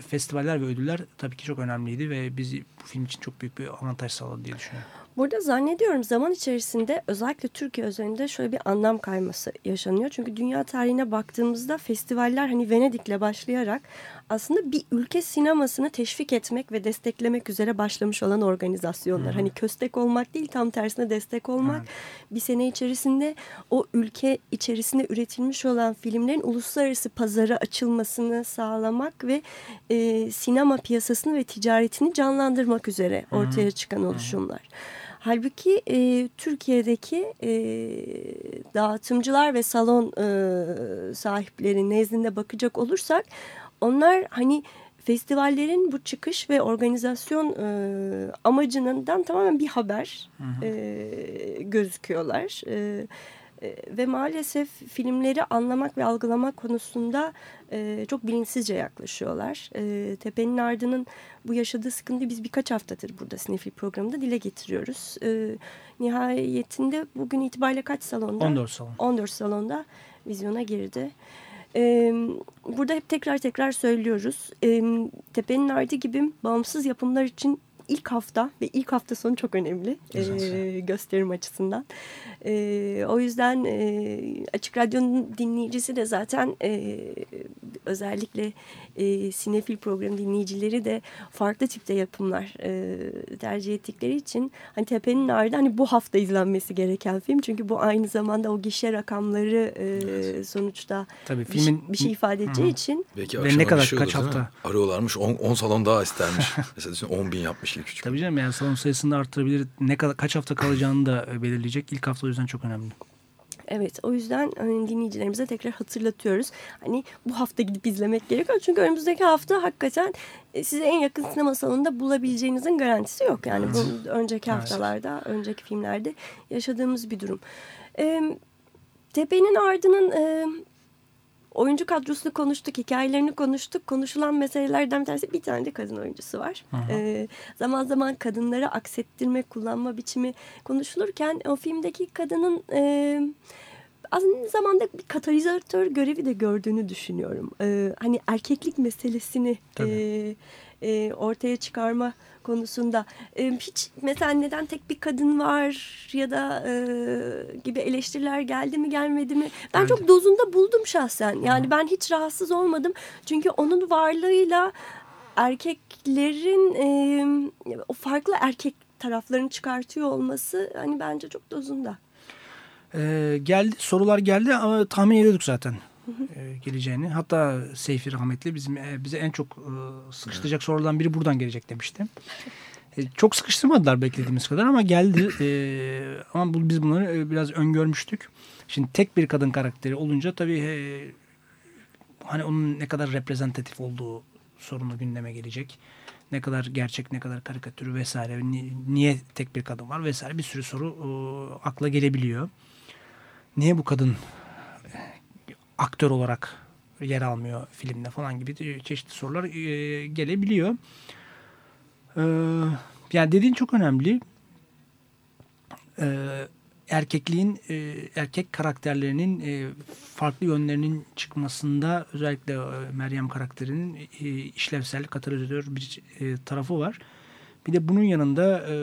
[SPEAKER 3] festivaller ve ödüller tabii ki çok önemliydi ve bizi bu film için çok büyük bir avantaj sağladı diye düşünüyorum.
[SPEAKER 1] Burada zannediyorum zaman içerisinde özellikle Türkiye özelinde şöyle bir anlam kayması yaşanıyor. Çünkü dünya tarihine baktığımızda festivaller hani Venedik'le başlayarak aslında bir ülke sinemasını teşvik etmek ve desteklemek üzere başlamış olan organizasyonlar. Hani köstek olmak değil tam tersine destek olmak. Bir sene içerisinde o ülke içerisinde üretilmiş olan filmlerin uluslararası pazara açılmasını sağlamak ve e, sinema piyasasını ve ticaretini canlandırmak üzere ortaya çıkan oluşumlar. Halbuki e, Türkiye'deki e, dağıtımcılar ve salon e, sahipleri nezdinde bakacak olursak onlar hani festivallerin bu çıkış ve organizasyon e, amacından tamamen bir haber e, gözüküyorlar. E, e, ve maalesef filmleri anlamak ve algılamak konusunda e, çok bilinçsizce yaklaşıyorlar. E, Tepe'nin Ardı'nın bu yaşadığı sıkıntıyı biz birkaç haftadır burada Sinefil programında dile getiriyoruz. E, nihayetinde bugün itibariyle kaç salonda?
[SPEAKER 3] 14 salon.
[SPEAKER 1] 14 salonda vizyona girdi. Ee, burada hep tekrar tekrar söylüyoruz. Ee, Tepe'nin Ardı gibi bağımsız yapımlar için ilk hafta ve ilk hafta sonu çok önemli e, gösterim açısından. E, o yüzden e, Açık Radyo'nun dinleyicisi de zaten e, özellikle e, sinefil program dinleyicileri de farklı tipte yapımlar e, tercih ettikleri için hani Tepe'nin Ardı hani bu hafta izlenmesi gereken film. Çünkü bu aynı zamanda o gişe rakamları e, sonuçta
[SPEAKER 3] Tabii
[SPEAKER 1] bir, şey-
[SPEAKER 3] filmin
[SPEAKER 1] bir şey ifade edeceği için
[SPEAKER 2] Belki
[SPEAKER 3] Ve ne kadar,
[SPEAKER 2] bir şey
[SPEAKER 3] kaç hafta?
[SPEAKER 2] Arıyorlarmış 10 salon daha istermiş. Mesela düşün 10 bin yapmış üç gün.
[SPEAKER 3] tabii canım yani salon sayısını arttırabilir. Ne kadar kaç hafta kalacağını da e, belirleyecek. İlk hafta o yüzden çok önemli.
[SPEAKER 1] Evet o yüzden hani dinleyicilerimize tekrar hatırlatıyoruz. Hani bu hafta gidip izlemek gerekiyor. Çünkü önümüzdeki hafta hakikaten e, size en yakın sinema salonunda bulabileceğinizin garantisi yok. Yani bu önceki haftalarda, önceki filmlerde yaşadığımız bir durum. E, Tepe'nin ardının e, oyuncu kadrosunu konuştuk, hikayelerini konuştuk. Konuşulan meselelerden bir tanesi bir tane de kadın oyuncusu var. E, zaman zaman kadınları aksettirme, kullanma biçimi konuşulurken o filmdeki kadının... E, aynı zamanda bir katalizatör görevi de gördüğünü düşünüyorum. Ee, hani erkeklik meselesini e, e, ortaya çıkarma konusunda e, hiç mesela neden tek bir kadın var ya da e, gibi eleştiriler geldi mi gelmedi mi? Ben
[SPEAKER 3] Geldi.
[SPEAKER 1] çok dozunda buldum şahsen. Yani ben hiç rahatsız olmadım. Çünkü onun varlığıyla erkeklerin e, o farklı erkek taraflarını çıkartıyor olması hani bence çok dozunda.
[SPEAKER 3] Ee, geldi sorular geldi ama tahmin ediyorduk zaten e, geleceğini. Hatta Seyfi rahmetli bizim e, bize en çok e, sıkıştıracak sorulardan biri buradan gelecek demişti. E, çok sıkıştırmadılar beklediğimiz kadar ama geldi. E, ama bu, biz bunları e, biraz öngörmüştük. Şimdi tek bir kadın karakteri olunca tabii e, hani onun ne kadar reprezentatif olduğu sorunu gündeme gelecek. Ne kadar gerçek, ne kadar karikatür vesaire. Ni- Niye tek bir kadın var vesaire bir sürü soru e, akla gelebiliyor. Niye bu kadın aktör olarak yer almıyor filmde falan gibi çeşitli sorular e, gelebiliyor. E, yani dediğin çok önemli. E, erkekliğin e, erkek karakterlerinin e, farklı yönlerinin çıkmasında özellikle e, Meryem karakterinin e, işlevsel katalizör bir e, tarafı var. Bir de bunun yanında e,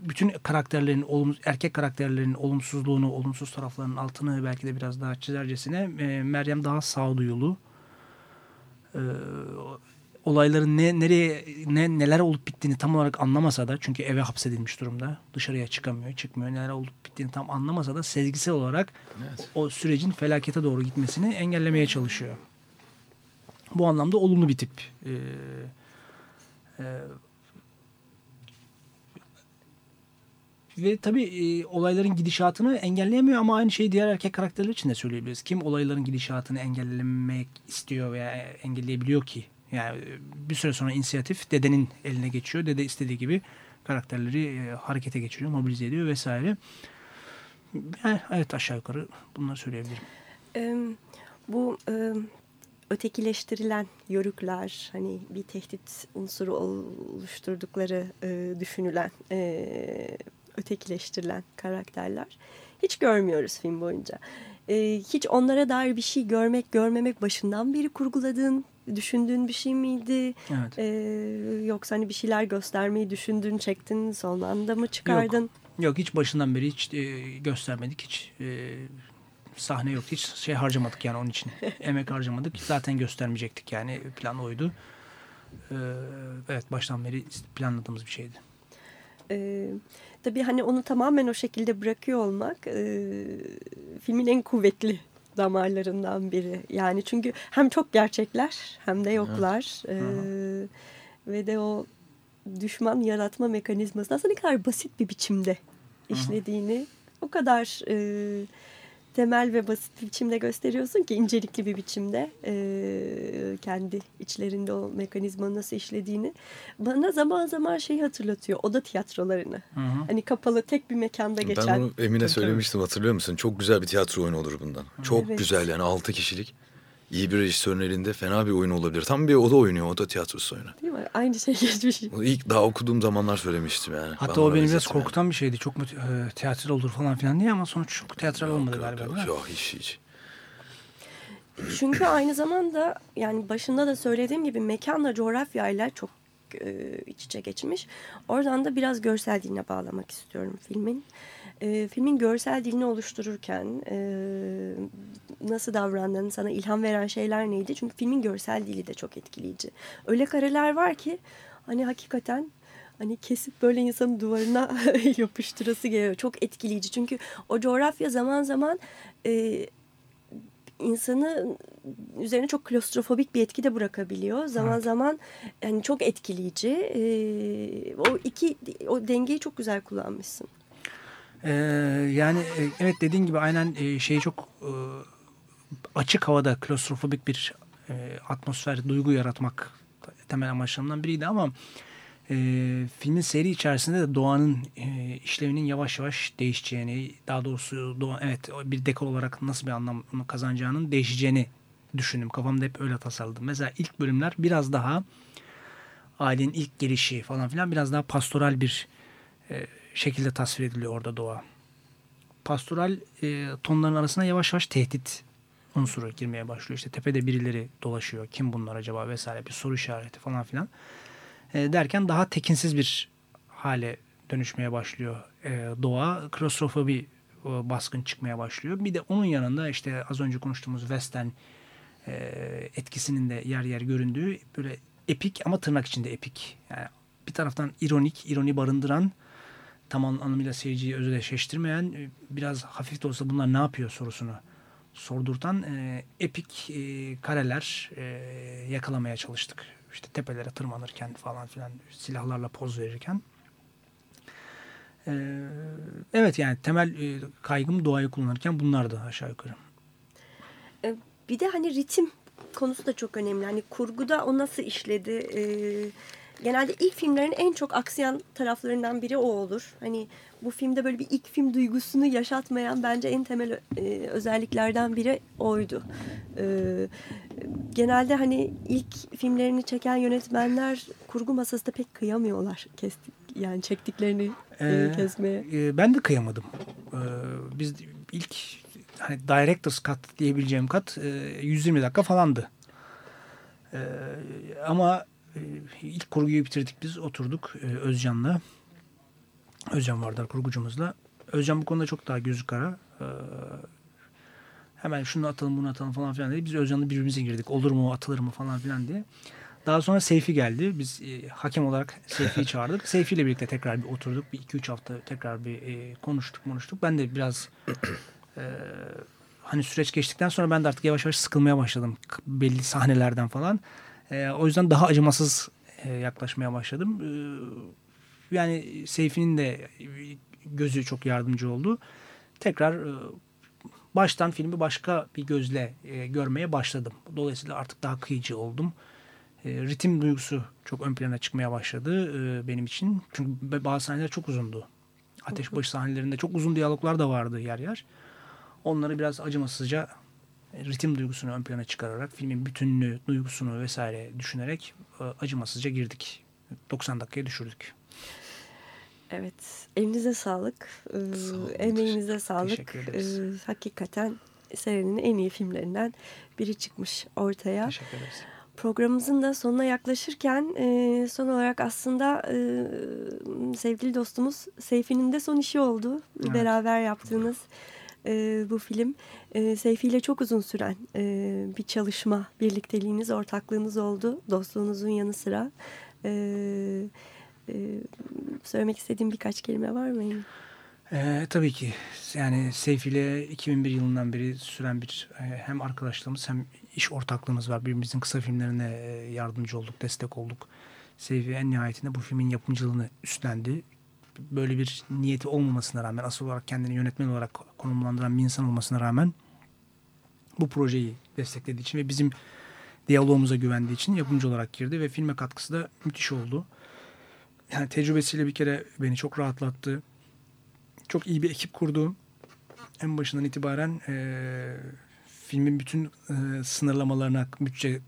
[SPEAKER 3] bütün karakterlerin olumsuz erkek karakterlerin olumsuzluğunu, olumsuz taraflarının altını belki de biraz daha çizercesine e, Meryem daha sağduyulu. E, olayların ne nereye ne neler olup bittiğini tam olarak anlamasa da çünkü eve hapsedilmiş durumda. Dışarıya çıkamıyor, çıkmıyor. Neler olup bittiğini tam anlamasa da sezgisel olarak
[SPEAKER 2] Evet.
[SPEAKER 3] o sürecin felakete doğru gitmesini engellemeye çalışıyor. Bu anlamda olumlu bir tip. Ee, e, ve tabii e, olayların gidişatını engelleyemiyor ama aynı şeyi diğer erkek karakterler için de söyleyebiliriz. Kim olayların gidişatını engellemek istiyor veya engelleyebiliyor ki? Yani e, bir süre sonra inisiyatif dedenin eline geçiyor. Dede istediği gibi karakterleri e, harekete geçiriyor, mobilize ediyor vesaire. Yani evet aşağı yukarı bunları söyleyebilirim.
[SPEAKER 1] Ee, bu e, ötekileştirilen yörükler hani bir tehdit unsuru oluşturdukları e, düşünülen e, ötekileştirilen karakterler hiç görmüyoruz film boyunca. E, hiç onlara dair bir şey görmek görmemek başından beri kurguladığın düşündüğün bir şey miydi?
[SPEAKER 3] Evet.
[SPEAKER 1] E, yoksa hani bir şeyler göstermeyi düşündün çektin son anda mı çıkardın?
[SPEAKER 3] Yok hiç başından beri hiç e, göstermedik. Hiç e, sahne yok. Hiç şey harcamadık yani onun için. Emek harcamadık. Zaten göstermeyecektik yani. Plan oydu. E, evet baştan beri planladığımız bir şeydi.
[SPEAKER 1] Ee, tabii hani onu tamamen o şekilde bırakıyor olmak e, filmin en kuvvetli damarlarından biri. Yani çünkü hem çok gerçekler hem de yoklar. Ee, ve de o düşman yaratma mekanizması aslında ne kadar basit bir biçimde işlediğini o kadar e, temel ve basit bir biçimde gösteriyorsun ki incelikli bir biçimde e, kendi içlerinde o mekanizmanın nasıl işlediğini bana zaman zaman şeyi hatırlatıyor oda tiyatrolarını.
[SPEAKER 3] Hı hı.
[SPEAKER 1] Hani kapalı tek bir mekanda geçen.
[SPEAKER 2] Ben onu Emine söylemiştim hatırlıyor musun? Çok güzel bir tiyatro oyunu olur bundan. Çok
[SPEAKER 1] Evet.
[SPEAKER 2] güzel yani 6 kişilik. İyi bir rejisörün elinde fena bir oyun olabilir. Tam bir oda oynuyor, oda tiyatrosu oyunu.
[SPEAKER 1] Değil mi? Aynı şey geçmiş.
[SPEAKER 2] Bunu ilk daha okuduğum zamanlar söylemiştim yani.
[SPEAKER 3] Hatta
[SPEAKER 2] Ben
[SPEAKER 3] o beni biraz
[SPEAKER 2] benzettim yani.
[SPEAKER 3] korkutan bir şeydi. Çok mu e, tiyatral olur falan filan diye ama sonuç çok tiyatral olmadı
[SPEAKER 2] Yok,
[SPEAKER 3] galiba.
[SPEAKER 2] yok, yok, hiç hiç.
[SPEAKER 1] Çünkü aynı zamanda yani başında da söylediğim gibi mekanla coğrafyayla çok e, iç içe geçmiş. Oradan da biraz görsel diline bağlamak istiyorum filmin. E, filmin görsel dilini oluştururken e, nasıl davrandığını sana ilham veren şeyler neydi? Çünkü filmin görsel dili de çok etkileyici. Öyle kareler var ki hani hakikaten hani kesip böyle insanın duvarına yapıştırası geliyor. Çok etkileyici. Çünkü o coğrafya zaman zaman e, insanı üzerine çok klostrofobik bir etki de bırakabiliyor. Zaman evet. zaman yani çok etkileyici. E, o iki o dengeyi çok güzel kullanmışsın.
[SPEAKER 3] Ee, yani e, evet dediğin gibi aynen e, şey çok e, açık havada klostrofobik bir atmosfer, duygu yaratmak temel amaçlarından biriydi ama e, filmin seri içerisinde de doğanın e, işlevinin yavaş yavaş değişeceğini, daha doğrusu doğa, evet bir dekor olarak nasıl bir anlam kazanacağının değişeceğini düşündüm. Kafamda hep öyle tasarladım. Mesela ilk bölümler biraz daha ailenin ilk gelişi falan filan biraz daha pastoral bir e, şekilde tasvir ediliyor orada doğa. Pastoral e, tonların arasına yavaş yavaş tehdit unsuru girmeye başlıyor. İşte tepede birileri dolaşıyor. Kim bunlar acaba vesaire bir soru işareti falan filan. E, derken daha tekinsiz bir hale dönüşmeye başlıyor e, doğa. Klostrofobi e, baskın çıkmaya başlıyor. Bir de onun yanında işte az önce konuştuğumuz western e, etkisinin de yer yer göründüğü böyle epik ama tırnak içinde epik. Yani bir taraftan ironik, ironi barındıran tam anlamıyla seyirciyi özdeşleştirmeyen e, biraz hafif de olsa bunlar ne yapıyor sorusunu sordurtan e, epik e, kareler e, yakalamaya çalıştık. İşte tepelere tırmanırken falan filan silahlarla poz verirken. E, evet yani temel e, kaygım doğayı kullanırken bunlardı aşağı yukarı.
[SPEAKER 1] E, bir de hani ritim konusu da çok önemli. Hani kurguda o nasıl işledi? E, genelde ilk filmlerin en çok aksiyan taraflarından biri o olur. Hani bu filmde böyle bir ilk film duygusunu yaşatmayan bence en temel e, özelliklerden biri oydu. E, genelde hani ilk filmlerini çeken yönetmenler kurgu masasında pek kıyamıyorlar kestik yani çektiklerini e, ee, kesmeye.
[SPEAKER 3] E, ben de kıyamadım. E, biz ilk hani director's cut diyebileceğim kat e, 120 dakika falandı. E, ama e, ilk kurguyu bitirdik biz oturduk e, Özcan'la. Özcan Vardar kurgucumuzla. Özcan bu konuda çok daha gözü kara. Ee, hemen şunu atalım bunu atalım falan filan dedi. Biz Özcan'la birbirimize girdik. Olur mu atılır mı falan filan diye. Daha sonra Seyfi geldi. Biz e, hakem olarak Seyfi'yi çağırdık. Seyfi ile birlikte tekrar bir oturduk. Bir iki üç hafta tekrar bir e, konuştuk konuştuk. Ben de biraz e, hani süreç geçtikten sonra ben de artık yavaş yavaş sıkılmaya başladım. Belli sahnelerden falan. E, o yüzden daha acımasız e, yaklaşmaya başladım. E, yani Seyfi'nin de gözü çok yardımcı oldu. Tekrar e, baştan filmi başka bir gözle e, görmeye başladım. Dolayısıyla artık daha kıyıcı oldum. E, ritim duygusu çok ön plana çıkmaya başladı benim için. Çünkü bazı sahneler çok uzundu. Ateşbaşı sahnelerinde çok uzun diyaloglar da vardı yer yer. Onları biraz acımasızca ritim duygusunu ön plana çıkararak filmin bütünlüğü, duygusunu vesaire düşünerek acımasızca girdik. 90 dakikaya düşürdük.
[SPEAKER 1] Evet, elinize sağlık, ee, emeğinize sağlık. Ee, hakikaten senenin en iyi filmlerinden biri çıkmış ortaya.
[SPEAKER 3] Teşekkür ederiz.
[SPEAKER 1] Programımızın da sonuna yaklaşırken e, son olarak aslında e, sevgili dostumuz Seyfi'nin de son işi oldu. Evet. Beraber yaptığınız e, bu film. E, Seyfi ile çok uzun süren e, bir çalışma, birlikteliğiniz, ortaklığınız oldu. Dostluğunuzun yanı sıra. Evet ee, söylemek istediğim birkaç kelime var mı?
[SPEAKER 3] Ee, tabii ki. Yani Seyfi ile 2001 yılından beri süren bir e, hem arkadaşlığımız hem iş ortaklığımız var. Birbirimizin kısa filmlerine e, yardımcı olduk, destek olduk. Seyfi en nihayetinde bu filmin yapımcılığını üstlendi. Böyle bir niyeti olmamasına rağmen, asıl olarak kendini yönetmen olarak konumlandıran bir insan olmasına rağmen bu projeyi desteklediği için ve bizim diyalogumuza güvendiği için yapımcı olarak girdi ve filme katkısı da müthiş oldu yani tecrübesiyle bir kere beni çok rahatlattı. Çok iyi bir ekip kurdu. En başından itibaren e, filmin bütün e, sınırlamalarına, bütçe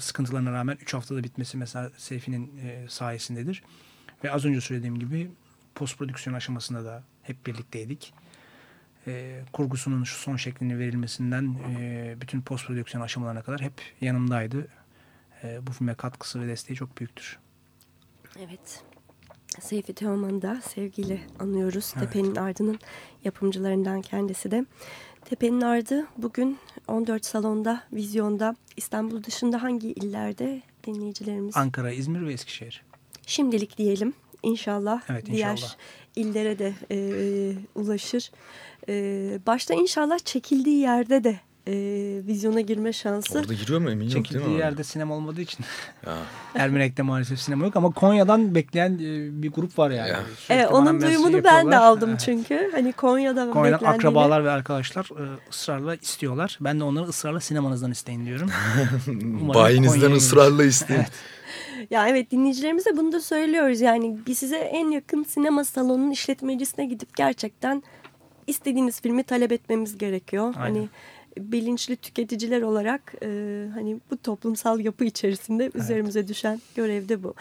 [SPEAKER 3] sıkıntılarına rağmen 3 haftada bitmesi mesela Seyfi'nin e, sayesindedir. Ve az önce söylediğim gibi post prodüksiyon aşamasında da hep birlikteydik. E, kurgusunun şu son şeklini verilmesinden e, bütün post prodüksiyon aşamalarına kadar hep yanımdaydı. E, bu filme katkısı ve desteği çok büyüktür.
[SPEAKER 1] Evet. Seyfi Teoman'ı da sevgiyle anıyoruz.
[SPEAKER 3] Evet.
[SPEAKER 1] Tepe'nin Ardı'nın yapımcılarından kendisi de. Tepe'nin Ardı bugün 14 salonda, vizyonda, İstanbul dışında hangi illerde dinleyicilerimiz?
[SPEAKER 3] Ankara, İzmir ve Eskişehir.
[SPEAKER 1] Şimdilik diyelim. İnşallah
[SPEAKER 3] Evet,
[SPEAKER 1] diğer
[SPEAKER 3] inşallah.
[SPEAKER 1] illere de e, ulaşır. E, başta inşallah çekildiği yerde de e, vizyona girme şansı.
[SPEAKER 2] Orada giriyor mu emin yok değil mi?
[SPEAKER 3] Yerde sinema olmadığı için
[SPEAKER 2] Ya.
[SPEAKER 3] Ermenek'te maalesef sinema yok ama Konya'dan bekleyen e, bir grup var yani.
[SPEAKER 2] Ya.
[SPEAKER 3] Sürekli
[SPEAKER 1] Evet, onun duyumunu ben de aldım
[SPEAKER 3] Evet.
[SPEAKER 1] çünkü. Hani Konya'da
[SPEAKER 3] Konya'dan
[SPEAKER 1] beklendiğini-
[SPEAKER 3] akrabalar ve arkadaşlar e, ısrarla istiyorlar. Ben de onları ısrarla sinemanızdan isteyin diyorum.
[SPEAKER 2] Bayinizden ısrarla isteyin.
[SPEAKER 1] Ya evet dinleyicilerimize bunu da söylüyoruz. Yani biz size en yakın sinema salonunun işletmecisine gidip gerçekten istediğiniz filmi talep etmemiz gerekiyor.
[SPEAKER 3] Aynen.
[SPEAKER 1] Hani bilinçli tüketiciler olarak e, hani bu toplumsal yapı içerisinde üzerimize düşen görev de bu.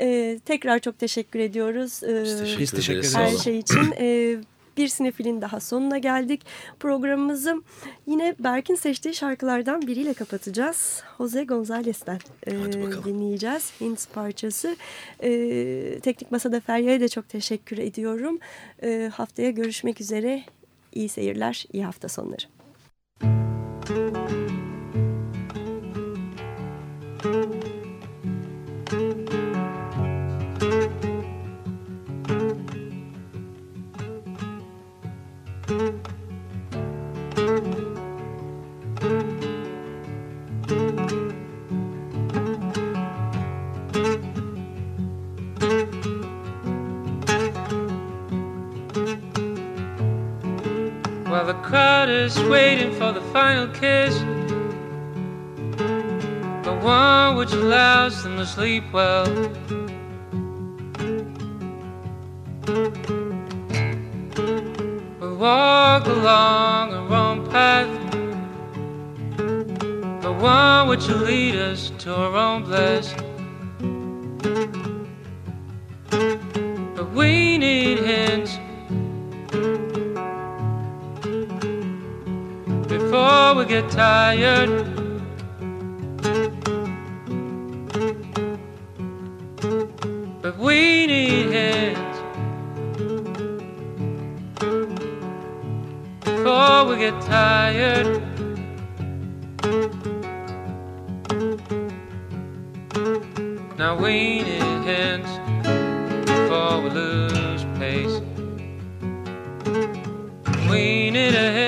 [SPEAKER 1] E, tekrar çok teşekkür ediyoruz. E,
[SPEAKER 2] Biz teşekkür, ederiz.
[SPEAKER 1] her şey için. E, bir sinefilin daha sonuna geldik. Programımızı yine Berk'in seçtiği şarkılardan biriyle kapatacağız. Jose Gonzalez'ten e, dinleyeceğiz. Hints parçası. E, Teknik Masa'da Feryal'e de çok teşekkür ediyorum. E, haftaya görüşmek üzere. İyi seyirler, iyi hafta sonları.
[SPEAKER 5] While the crowd is waiting for the final kiss, the one which allows them to sleep well. Walk along a wrong path, the one which will lead us to our own bliss. But we need hints before we get tired. But we need hands before we get tired. Now we need hands before we lose pace. We need a hand